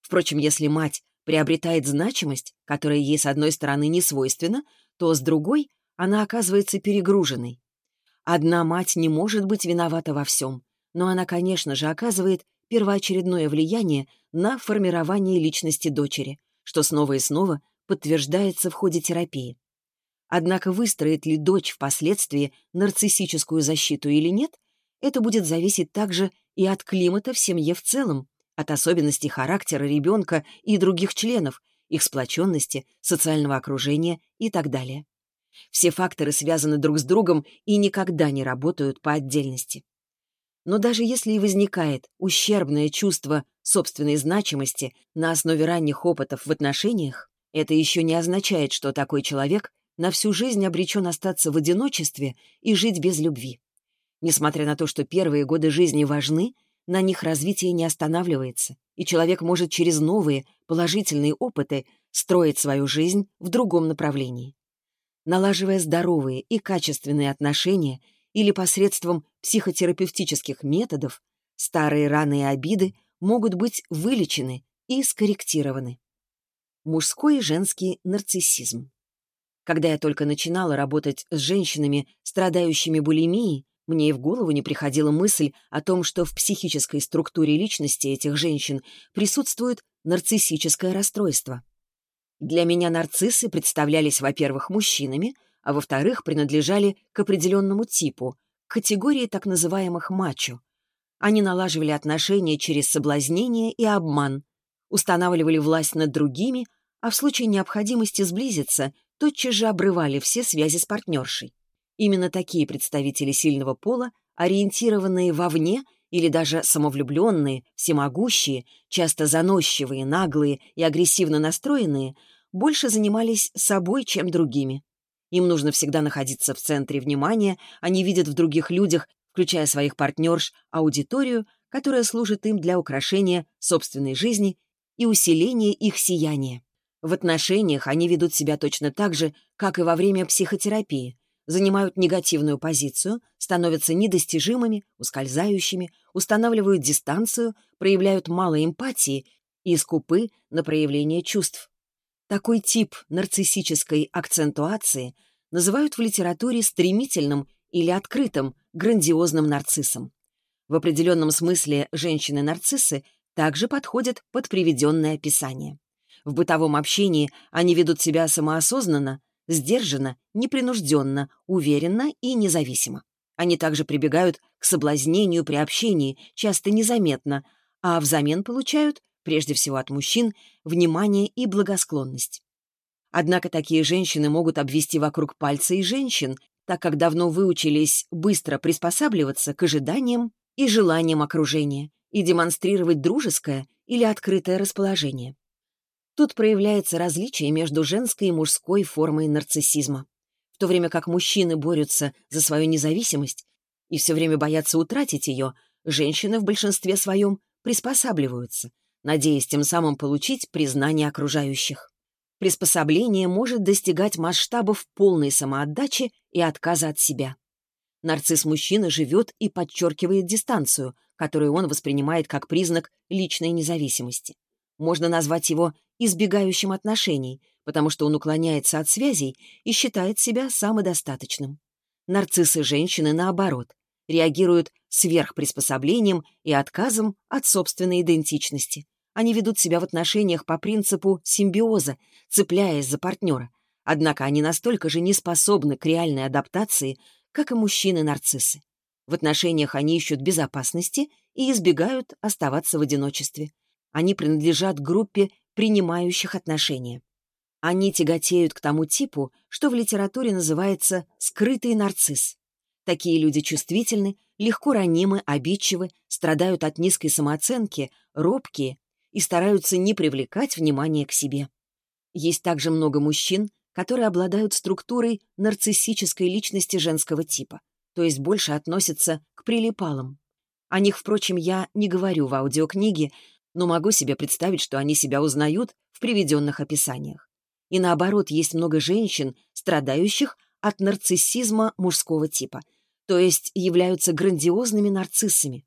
Speaker 1: Впрочем, если мать приобретает значимость, которая ей с одной стороны не свойственна, то с другой она оказывается перегруженной. Одна мать не может быть виновата во всем, но она, конечно же, оказывает первоочередное влияние на формирование личности дочери, что снова и снова подтверждается в ходе терапии. Однако выстроит ли дочь впоследствии нарциссическую защиту или нет, это будет зависеть также и от климата в семье в целом, от особенностей характера ребенка и других членов, их сплоченности, социального окружения и так далее. Все факторы связаны друг с другом и никогда не работают по отдельности. Но даже если и возникает ущербное чувство собственной значимости на основе ранних опытов в отношениях, это еще не означает, что такой человек на всю жизнь обречен остаться в одиночестве и жить без любви. Несмотря на то, что первые годы жизни важны, на них развитие не останавливается, и человек может через новые, положительные опыты строить свою жизнь в другом направлении налаживая здоровые и качественные отношения или посредством психотерапевтических методов, старые раны и обиды могут быть вылечены и скорректированы. Мужской и женский нарциссизм. Когда я только начинала работать с женщинами, страдающими булимией, мне и в голову не приходила мысль о том, что в психической структуре личности этих женщин присутствует нарциссическое расстройство. Для меня нарциссы представлялись, во-первых, мужчинами, а во-вторых, принадлежали к определенному типу, к категории так называемых мачо. Они налаживали отношения через соблазнение и обман, устанавливали власть над другими, а в случае необходимости сблизиться, тотчас же обрывали все связи с партнершей. Именно такие представители сильного пола, ориентированные вовне или даже самовлюбленные, всемогущие, часто заносчивые, наглые и агрессивно настроенные, больше занимались собой, чем другими. Им нужно всегда находиться в центре внимания, они видят в других людях, включая своих партнерш, аудиторию, которая служит им для украшения собственной жизни и усиления их сияния. В отношениях они ведут себя точно так же, как и во время психотерапии, занимают негативную позицию, становятся недостижимыми, ускользающими, устанавливают дистанцию, проявляют мало эмпатии и скупы на проявление чувств. Такой тип нарциссической акцентуации называют в литературе стремительным или открытым, грандиозным нарциссом. В определенном смысле женщины-нарциссы также подходят под приведенное описание. В бытовом общении они ведут себя самоосознанно, сдержанно, непринужденно, уверенно и независимо. Они также прибегают к соблазнению при общении, часто незаметно, а взамен получают, прежде всего от мужчин, внимание и благосклонность. Однако такие женщины могут обвести вокруг пальца и женщин, так как давно выучились быстро приспосабливаться к ожиданиям и желаниям окружения и демонстрировать дружеское или открытое расположение. Тут проявляется различие между женской и мужской формой нарциссизма. В то время как мужчины борются за свою независимость и все время боятся утратить ее, женщины в большинстве своем приспосабливаются, надеясь тем самым получить признание окружающих. Приспособление может достигать масштабов полной самоотдачи и отказа от себя. Нарцисс мужчины живет и подчеркивает дистанцию, которую он воспринимает как признак личной независимости. Можно назвать его избегающим отношений, потому что он уклоняется от связей и считает себя самодостаточным. Нарциссы женщины, наоборот, реагируют сверхприспособлением и отказом от собственной идентичности. Они ведут себя в отношениях по принципу симбиоза, цепляясь за партнера. Однако они настолько же не способны к реальной адаптации, как и мужчины-нарциссы. В отношениях они ищут безопасности и избегают оставаться в одиночестве. Они принадлежат группе принимающих отношения. Они тяготеют к тому типу, что в литературе называется «скрытый нарцисс». Такие люди чувствительны, легко ранимы, обидчивы, страдают от низкой самооценки, робкие и стараются не привлекать внимание к себе. Есть также много мужчин, которые обладают структурой нарциссической личности женского типа, то есть больше относятся к прилипалам. О них, впрочем, я не говорю в аудиокниге, но могу себе представить, что они себя узнают в приведенных описаниях. И наоборот, есть много женщин, страдающих от нарциссизма мужского типа, то есть являются грандиозными нарциссами.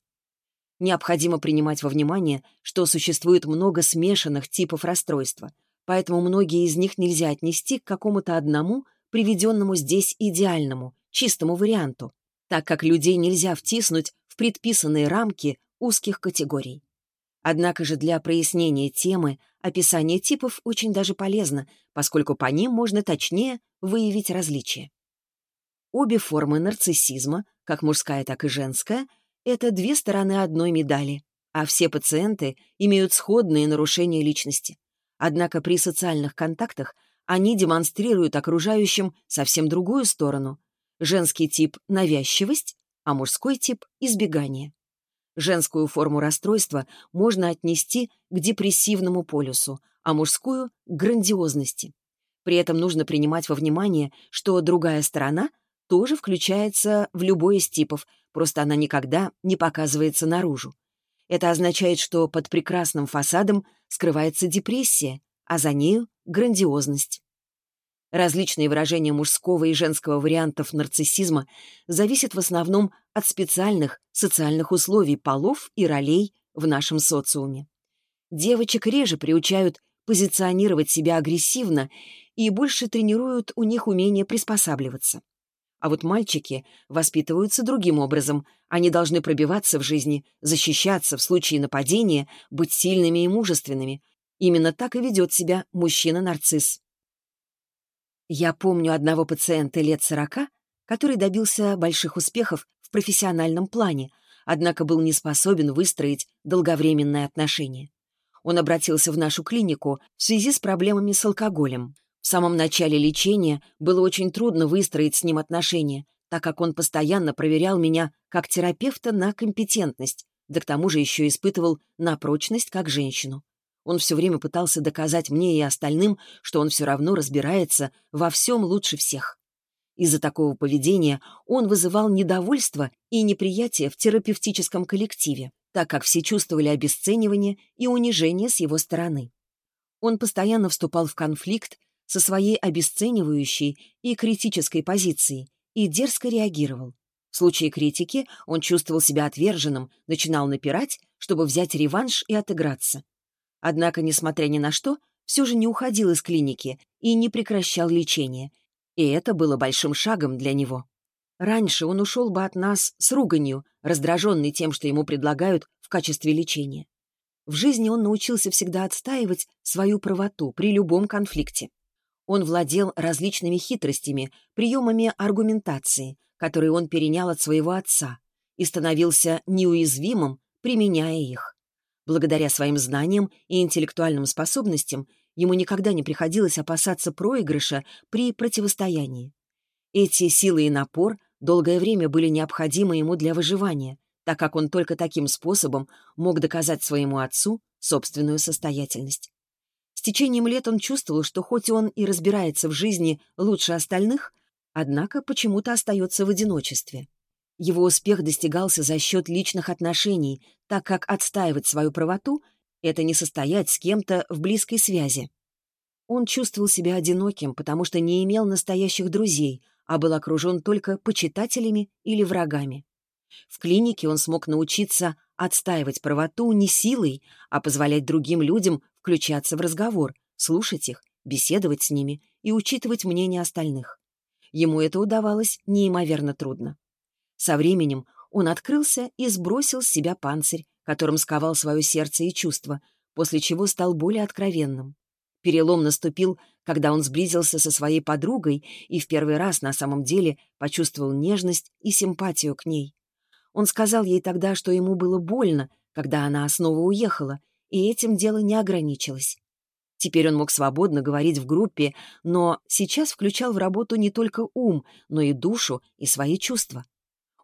Speaker 1: Необходимо принимать во внимание, что существует много смешанных типов расстройства, поэтому многие из них нельзя отнести к какому-то одному, приведенному здесь идеальному, чистому варианту, так как людей нельзя втиснуть в предписанные рамки узких категорий. Однако же для прояснения темы описание типов очень даже полезно, поскольку по ним можно точнее выявить различия. Обе формы нарциссизма, как мужская, так и женская, это две стороны одной медали, а все пациенты имеют сходные нарушения личности. Однако при социальных контактах они демонстрируют окружающим совсем другую сторону. Женский тип — навязчивость, а мужской тип — избегание. Женскую форму расстройства можно отнести к депрессивному полюсу, а мужскую — к грандиозности. При этом нужно принимать во внимание, что другая сторона тоже включается в любой из типов, просто она никогда не показывается наружу. Это означает, что под прекрасным фасадом скрывается депрессия, а за нею — грандиозность. Различные выражения мужского и женского вариантов нарциссизма зависят в основном от специальных социальных условий полов и ролей в нашем социуме. Девочек реже приучают позиционировать себя агрессивно и больше тренируют у них умение приспосабливаться. А вот мальчики воспитываются другим образом. Они должны пробиваться в жизни, защищаться в случае нападения, быть сильными и мужественными. Именно так и ведет себя мужчина-нарцисс. Я помню одного пациента лет сорока, который добился больших успехов в профессиональном плане, однако был не способен выстроить долговременные отношения. Он обратился в нашу клинику в связи с проблемами с алкоголем. В самом начале лечения было очень трудно выстроить с ним отношения, так как он постоянно проверял меня как терапевта на компетентность, да к тому же еще испытывал на прочность как женщину. Он все время пытался доказать мне и остальным, что он все равно разбирается во всем лучше всех. Из-за такого поведения он вызывал недовольство и неприятие в терапевтическом коллективе, так как все чувствовали обесценивание и унижение с его стороны. Он постоянно вступал в конфликт со своей обесценивающей и критической позицией и дерзко реагировал. В случае критики он чувствовал себя отверженным, начинал напирать, чтобы взять реванш и отыграться. Однако, несмотря ни на что, все же не уходил из клиники и не прекращал лечение. И это было большим шагом для него. Раньше он ушел бы от нас с руганью, раздраженный тем, что ему предлагают в качестве лечения. В жизни он научился всегда отстаивать свою правоту при любом конфликте. Он владел различными хитростями, приемами аргументации, которые он перенял от своего отца, и становился неуязвимым, применяя их. Благодаря своим знаниям и интеллектуальным способностям ему никогда не приходилось опасаться проигрыша при противостоянии. Эти силы и напор долгое время были необходимы ему для выживания, так как он только таким способом мог доказать своему отцу собственную состоятельность. С течением лет он чувствовал, что хоть он и разбирается в жизни лучше остальных, однако почему-то остается в одиночестве. Его успех достигался за счет личных отношений, так как отстаивать свою правоту — это не состоять с кем-то в близкой связи. Он чувствовал себя одиноким, потому что не имел настоящих друзей, а был окружен только почитателями или врагами. В клинике он смог научиться отстаивать правоту не силой, а позволять другим людям включаться в разговор, слушать их, беседовать с ними и учитывать мнение остальных. Ему это удавалось неимоверно трудно. Со временем он открылся и сбросил с себя панцирь, которым сковал свое сердце и чувства, после чего стал более откровенным. Перелом наступил, когда он сблизился со своей подругой и в первый раз на самом деле почувствовал нежность и симпатию к ней. Он сказал ей тогда, что ему было больно, когда она снова уехала, и этим дело не ограничилось. Теперь он мог свободно говорить в группе, но сейчас включал в работу не только ум, но и душу и свои чувства.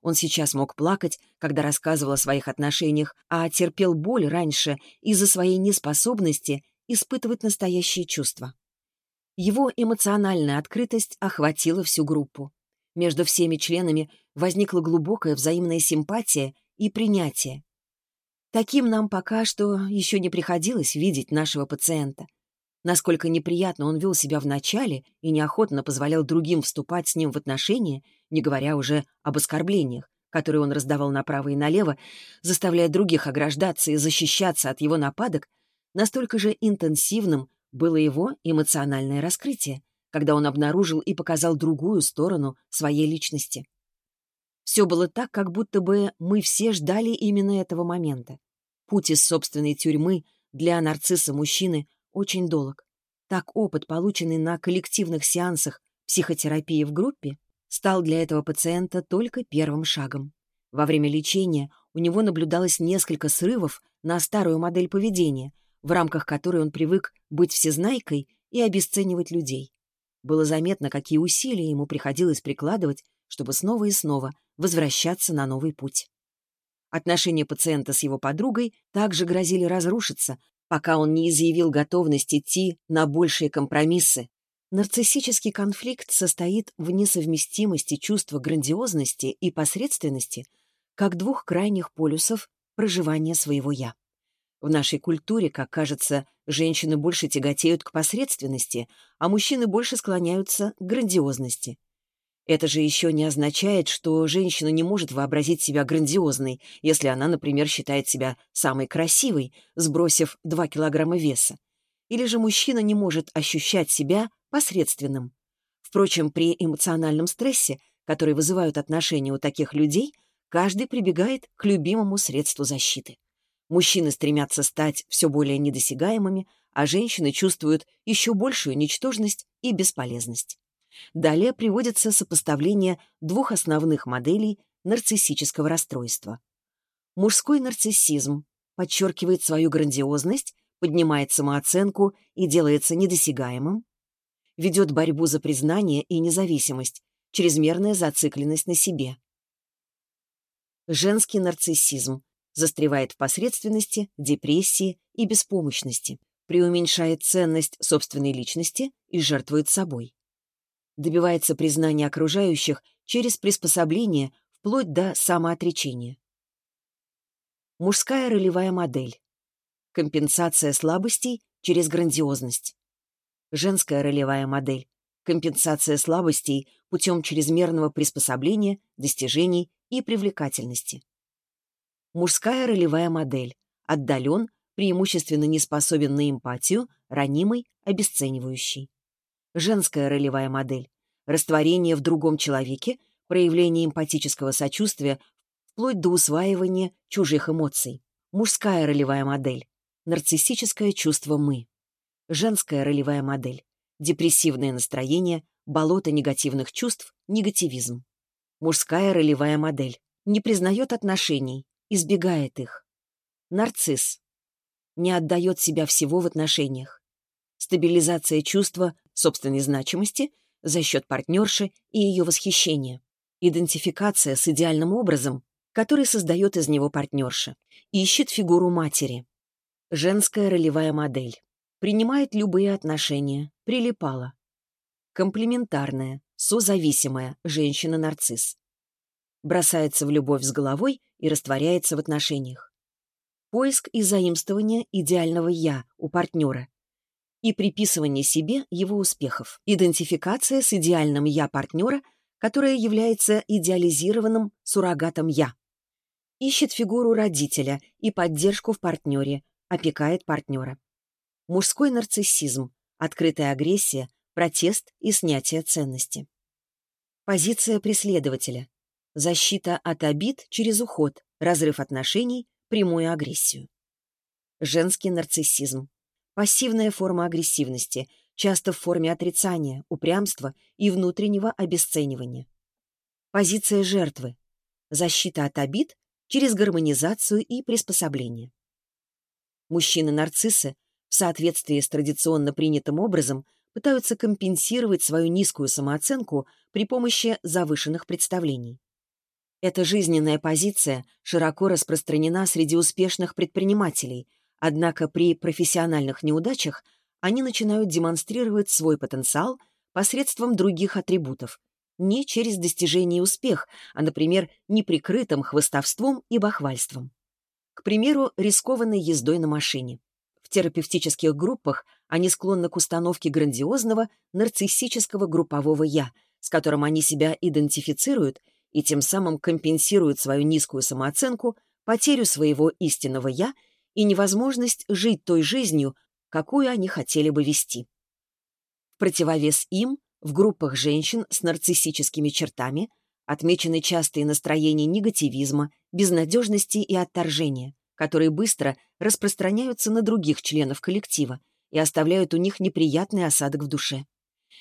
Speaker 1: Он сейчас мог плакать, когда рассказывал о своих отношениях, а терпел боль раньше из-за своей неспособности испытывать настоящие чувства. Его эмоциональная открытость охватила всю группу. Между всеми членами возникла глубокая взаимная симпатия и принятие. Таким нам пока что еще не приходилось видеть нашего пациента. Насколько неприятно он вел себя в начале и неохотно позволял другим вступать с ним в отношения, не говоря уже об оскорблениях, которые он раздавал направо и налево, заставляя других ограждаться и защищаться от его нападок, настолько же интенсивным было его эмоциональное раскрытие, когда он обнаружил и показал другую сторону своей личности. Все было так, как будто бы мы все ждали именно этого момента. Путь из собственной тюрьмы для нарцисса-мужчины очень долг. Так опыт, полученный на коллективных сеансах психотерапии в группе, стал для этого пациента только первым шагом. Во время лечения у него наблюдалось несколько срывов на старую модель поведения, в рамках которой он привык быть всезнайкой и обесценивать людей. Было заметно, какие усилия ему приходилось прикладывать, чтобы снова и снова возвращаться на новый путь. Отношения пациента с его подругой также грозили разрушиться, пока он не изъявил готовность идти на большие компромиссы. Нарциссический конфликт состоит в несовместимости чувства грандиозности и посредственности как двух крайних полюсов проживания своего «я». В нашей культуре, как кажется, женщины больше тяготеют к посредственности, а мужчины больше склоняются к грандиозности. Это же еще не означает, что женщина не может вообразить себя грандиозной, если она, например, считает себя самой красивой, сбросив 2 килограмма веса. Или же мужчина не может ощущать себя посредственным. Впрочем, при эмоциональном стрессе, который вызывают отношения у таких людей, каждый прибегает к любимому средству защиты. Мужчины стремятся стать все более недосягаемыми, а женщины чувствуют еще большую ничтожность и бесполезность. Далее приводится сопоставление двух основных моделей нарциссического расстройства. Мужской нарциссизм подчеркивает свою грандиозность, поднимает самооценку и делается недосягаемым, ведет борьбу за признание и независимость, чрезмерная зацикленность на себе. Женский нарциссизм застревает в посредственности, депрессии и беспомощности, преуменьшает ценность собственной личности и жертвует собой добивается признания окружающих через приспособление вплоть до самоотречения. Мужская ролевая модель. Компенсация слабостей через грандиозность. Женская ролевая модель. Компенсация слабостей путем чрезмерного приспособления, достижений и привлекательности. Мужская ролевая модель. Отдален, преимущественно не способен на эмпатию, ранимый, обесценивающий женская ролевая модель, растворение в другом человеке, проявление эмпатического сочувствия вплоть до усваивания чужих эмоций, мужская ролевая модель, нарциссическое чувство «мы», женская ролевая модель, депрессивное настроение, болото негативных чувств, негативизм. Мужская ролевая модель не признает отношений, избегает их. Нарцисс не отдает себя всего в отношениях. Стабилизация чувства собственной значимости за счет партнерши и ее восхищения. Идентификация с идеальным образом, который создает из него партнерша. Ищет фигуру матери. Женская ролевая модель. Принимает любые отношения. Прилипала. Комплементарная, созависимая женщина-нарцисс. Бросается в любовь с головой и растворяется в отношениях. Поиск и заимствование идеального «я» у партнера и приписывание себе его успехов, идентификация с идеальным «я» партнера, которое является идеализированным суррогатом «я». Ищет фигуру родителя и поддержку в партнере, опекает партнера. Мужской нарциссизм, открытая агрессия, протест и снятие ценности. Позиция преследователя. Защита от обид через уход, разрыв отношений, прямую агрессию. Женский нарциссизм пассивная форма агрессивности, часто в форме отрицания, упрямства и внутреннего обесценивания. Позиция жертвы. Защита от обид через гармонизацию и приспособление. Мужчины-нарциссы в соответствии с традиционно принятым образом пытаются компенсировать свою низкую самооценку при помощи завышенных представлений. Эта жизненная позиция широко распространена среди успешных предпринимателей, однако при профессиональных неудачах они начинают демонстрировать свой потенциал посредством других атрибутов, не через достижение успех, а, например, неприкрытым хвостовством и бахвальством. К примеру, рискованной ездой на машине. В терапевтических группах они склонны к установке грандиозного нарциссического группового «я», с которым они себя идентифицируют и тем самым компенсируют свою низкую самооценку, потерю своего истинного «я» и невозможность жить той жизнью, какую они хотели бы вести. В противовес им, в группах женщин с нарциссическими чертами отмечены частые настроения негативизма, безнадежности и отторжения, которые быстро распространяются на других членов коллектива и оставляют у них неприятный осадок в душе.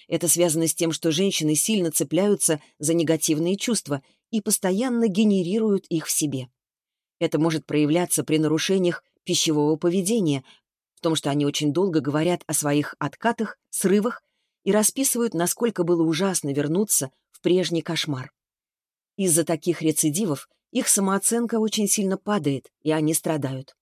Speaker 1: Это связано с тем, что женщины сильно цепляются за негативные чувства и постоянно генерируют их в себе. Это может проявляться при нарушениях пищевого поведения, в том, что они очень долго говорят о своих откатах, срывах и расписывают, насколько было ужасно вернуться в прежний кошмар. Из-за таких рецидивов их самооценка очень сильно падает, и они страдают.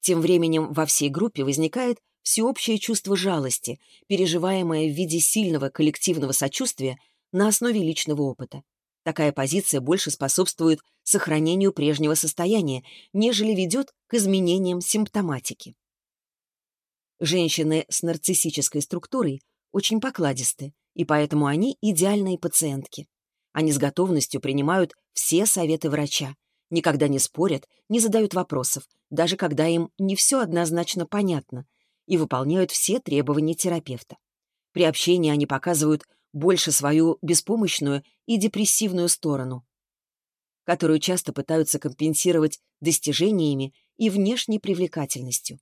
Speaker 1: Тем временем во всей группе возникает всеобщее чувство жалости, переживаемое в виде сильного коллективного сочувствия на основе личного опыта. Такая позиция больше способствует сохранению прежнего состояния, нежели ведет к изменениям симптоматики. Женщины с нарциссической структурой очень покладисты, и поэтому они идеальные пациентки. Они с готовностью принимают все советы врача, никогда не спорят, не задают вопросов, даже когда им не все однозначно понятно, и выполняют все требования терапевта. При общении они показывают больше свою беспомощную и депрессивную сторону, которую часто пытаются компенсировать достижениями и внешней привлекательностью.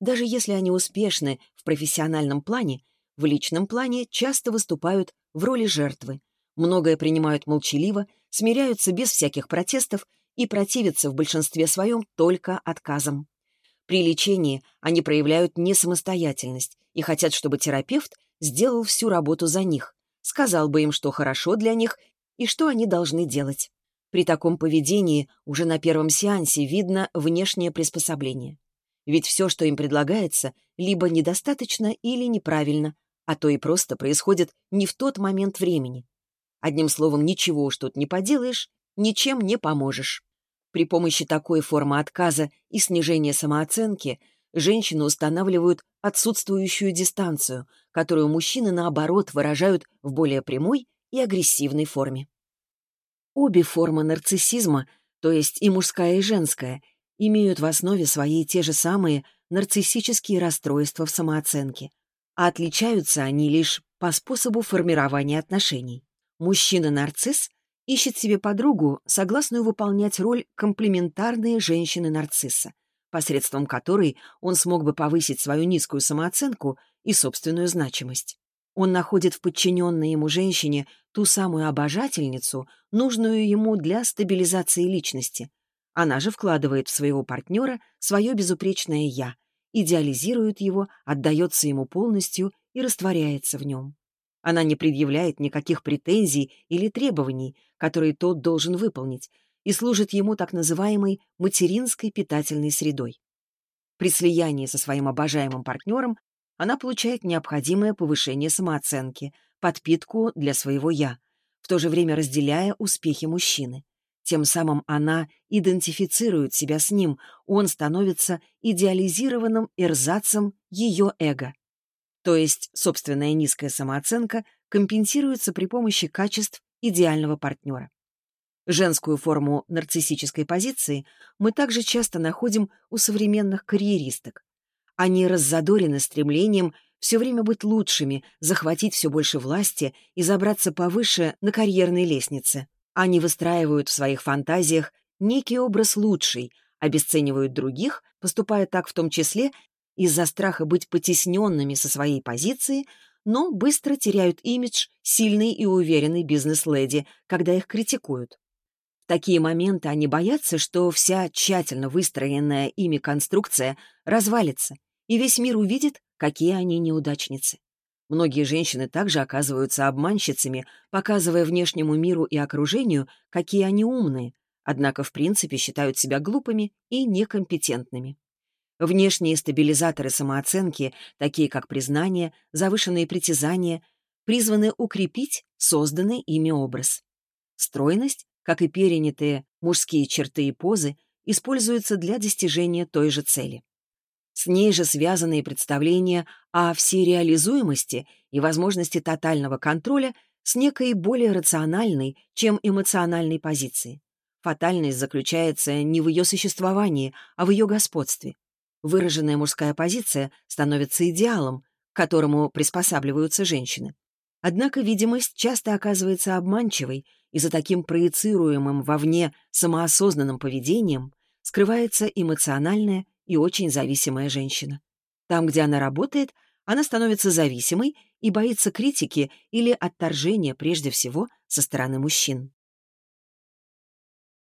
Speaker 1: Даже если они успешны в профессиональном плане, в личном плане часто выступают в роли жертвы, многое принимают молчаливо, смиряются без всяких протестов и противятся в большинстве своем только отказам. При лечении они проявляют несамостоятельность и хотят, чтобы терапевт сделал всю работу за них, сказал бы им, что хорошо для них и что они должны делать. При таком поведении уже на первом сеансе видно внешнее приспособление. Ведь все, что им предлагается, либо недостаточно или неправильно, а то и просто происходит не в тот момент времени. Одним словом, ничего уж тут не поделаешь, ничем не поможешь. При помощи такой формы отказа и снижения самооценки женщины устанавливают отсутствующую дистанцию, которую мужчины, наоборот, выражают в более прямой и агрессивной форме. Обе формы нарциссизма, то есть и мужская, и женская, имеют в основе своей те же самые нарциссические расстройства в самооценке, а отличаются они лишь по способу формирования отношений. Мужчина-нарцисс ищет себе подругу, согласную выполнять роль комплементарной женщины-нарцисса, посредством которой он смог бы повысить свою низкую самооценку и собственную значимость. Он находит в подчиненной ему женщине ту самую обожательницу, нужную ему для стабилизации личности. Она же вкладывает в своего партнера свое безупречное «я», идеализирует его, отдается ему полностью и растворяется в нем. Она не предъявляет никаких претензий или требований, которые тот должен выполнить, и служит ему так называемой материнской питательной средой. При слиянии со своим обожаемым партнером она получает необходимое повышение самооценки, подпитку для своего «я», в то же время разделяя успехи мужчины. Тем самым она идентифицирует себя с ним, он становится идеализированным эрзацем ее эго. То есть собственная низкая самооценка компенсируется при помощи качеств идеального партнера. Женскую форму нарциссической позиции мы также часто находим у современных карьеристок. Они раззадорены стремлением все время быть лучшими, захватить все больше власти и забраться повыше на карьерной лестнице. Они выстраивают в своих фантазиях некий образ лучший, обесценивают других, поступая так в том числе из-за страха быть потесненными со своей позиции, но быстро теряют имидж сильной и уверенной бизнес-леди, когда их критикуют. В такие моменты они боятся, что вся тщательно выстроенная ими конструкция развалится, и весь мир увидит, какие они неудачницы. Многие женщины также оказываются обманщицами, показывая внешнему миру и окружению, какие они умные, однако в принципе считают себя глупыми и некомпетентными. Внешние стабилизаторы самооценки, такие как признание, завышенные притязания, призваны укрепить созданный ими образ. Стройность, как и перенятые мужские черты и позы, используются для достижения той же цели. С ней же связанные представления о всереализуемости и возможности тотального контроля с некой более рациональной, чем эмоциональной позиции. Фатальность заключается не в ее существовании, а в ее господстве. Выраженная мужская позиция становится идеалом, к которому приспосабливаются женщины. Однако видимость часто оказывается обманчивой, и за таким проецируемым вовне самоосознанным поведением скрывается эмоциональная и очень зависимая женщина. Там, где она работает, она становится зависимой и боится критики или отторжения прежде всего со стороны мужчин.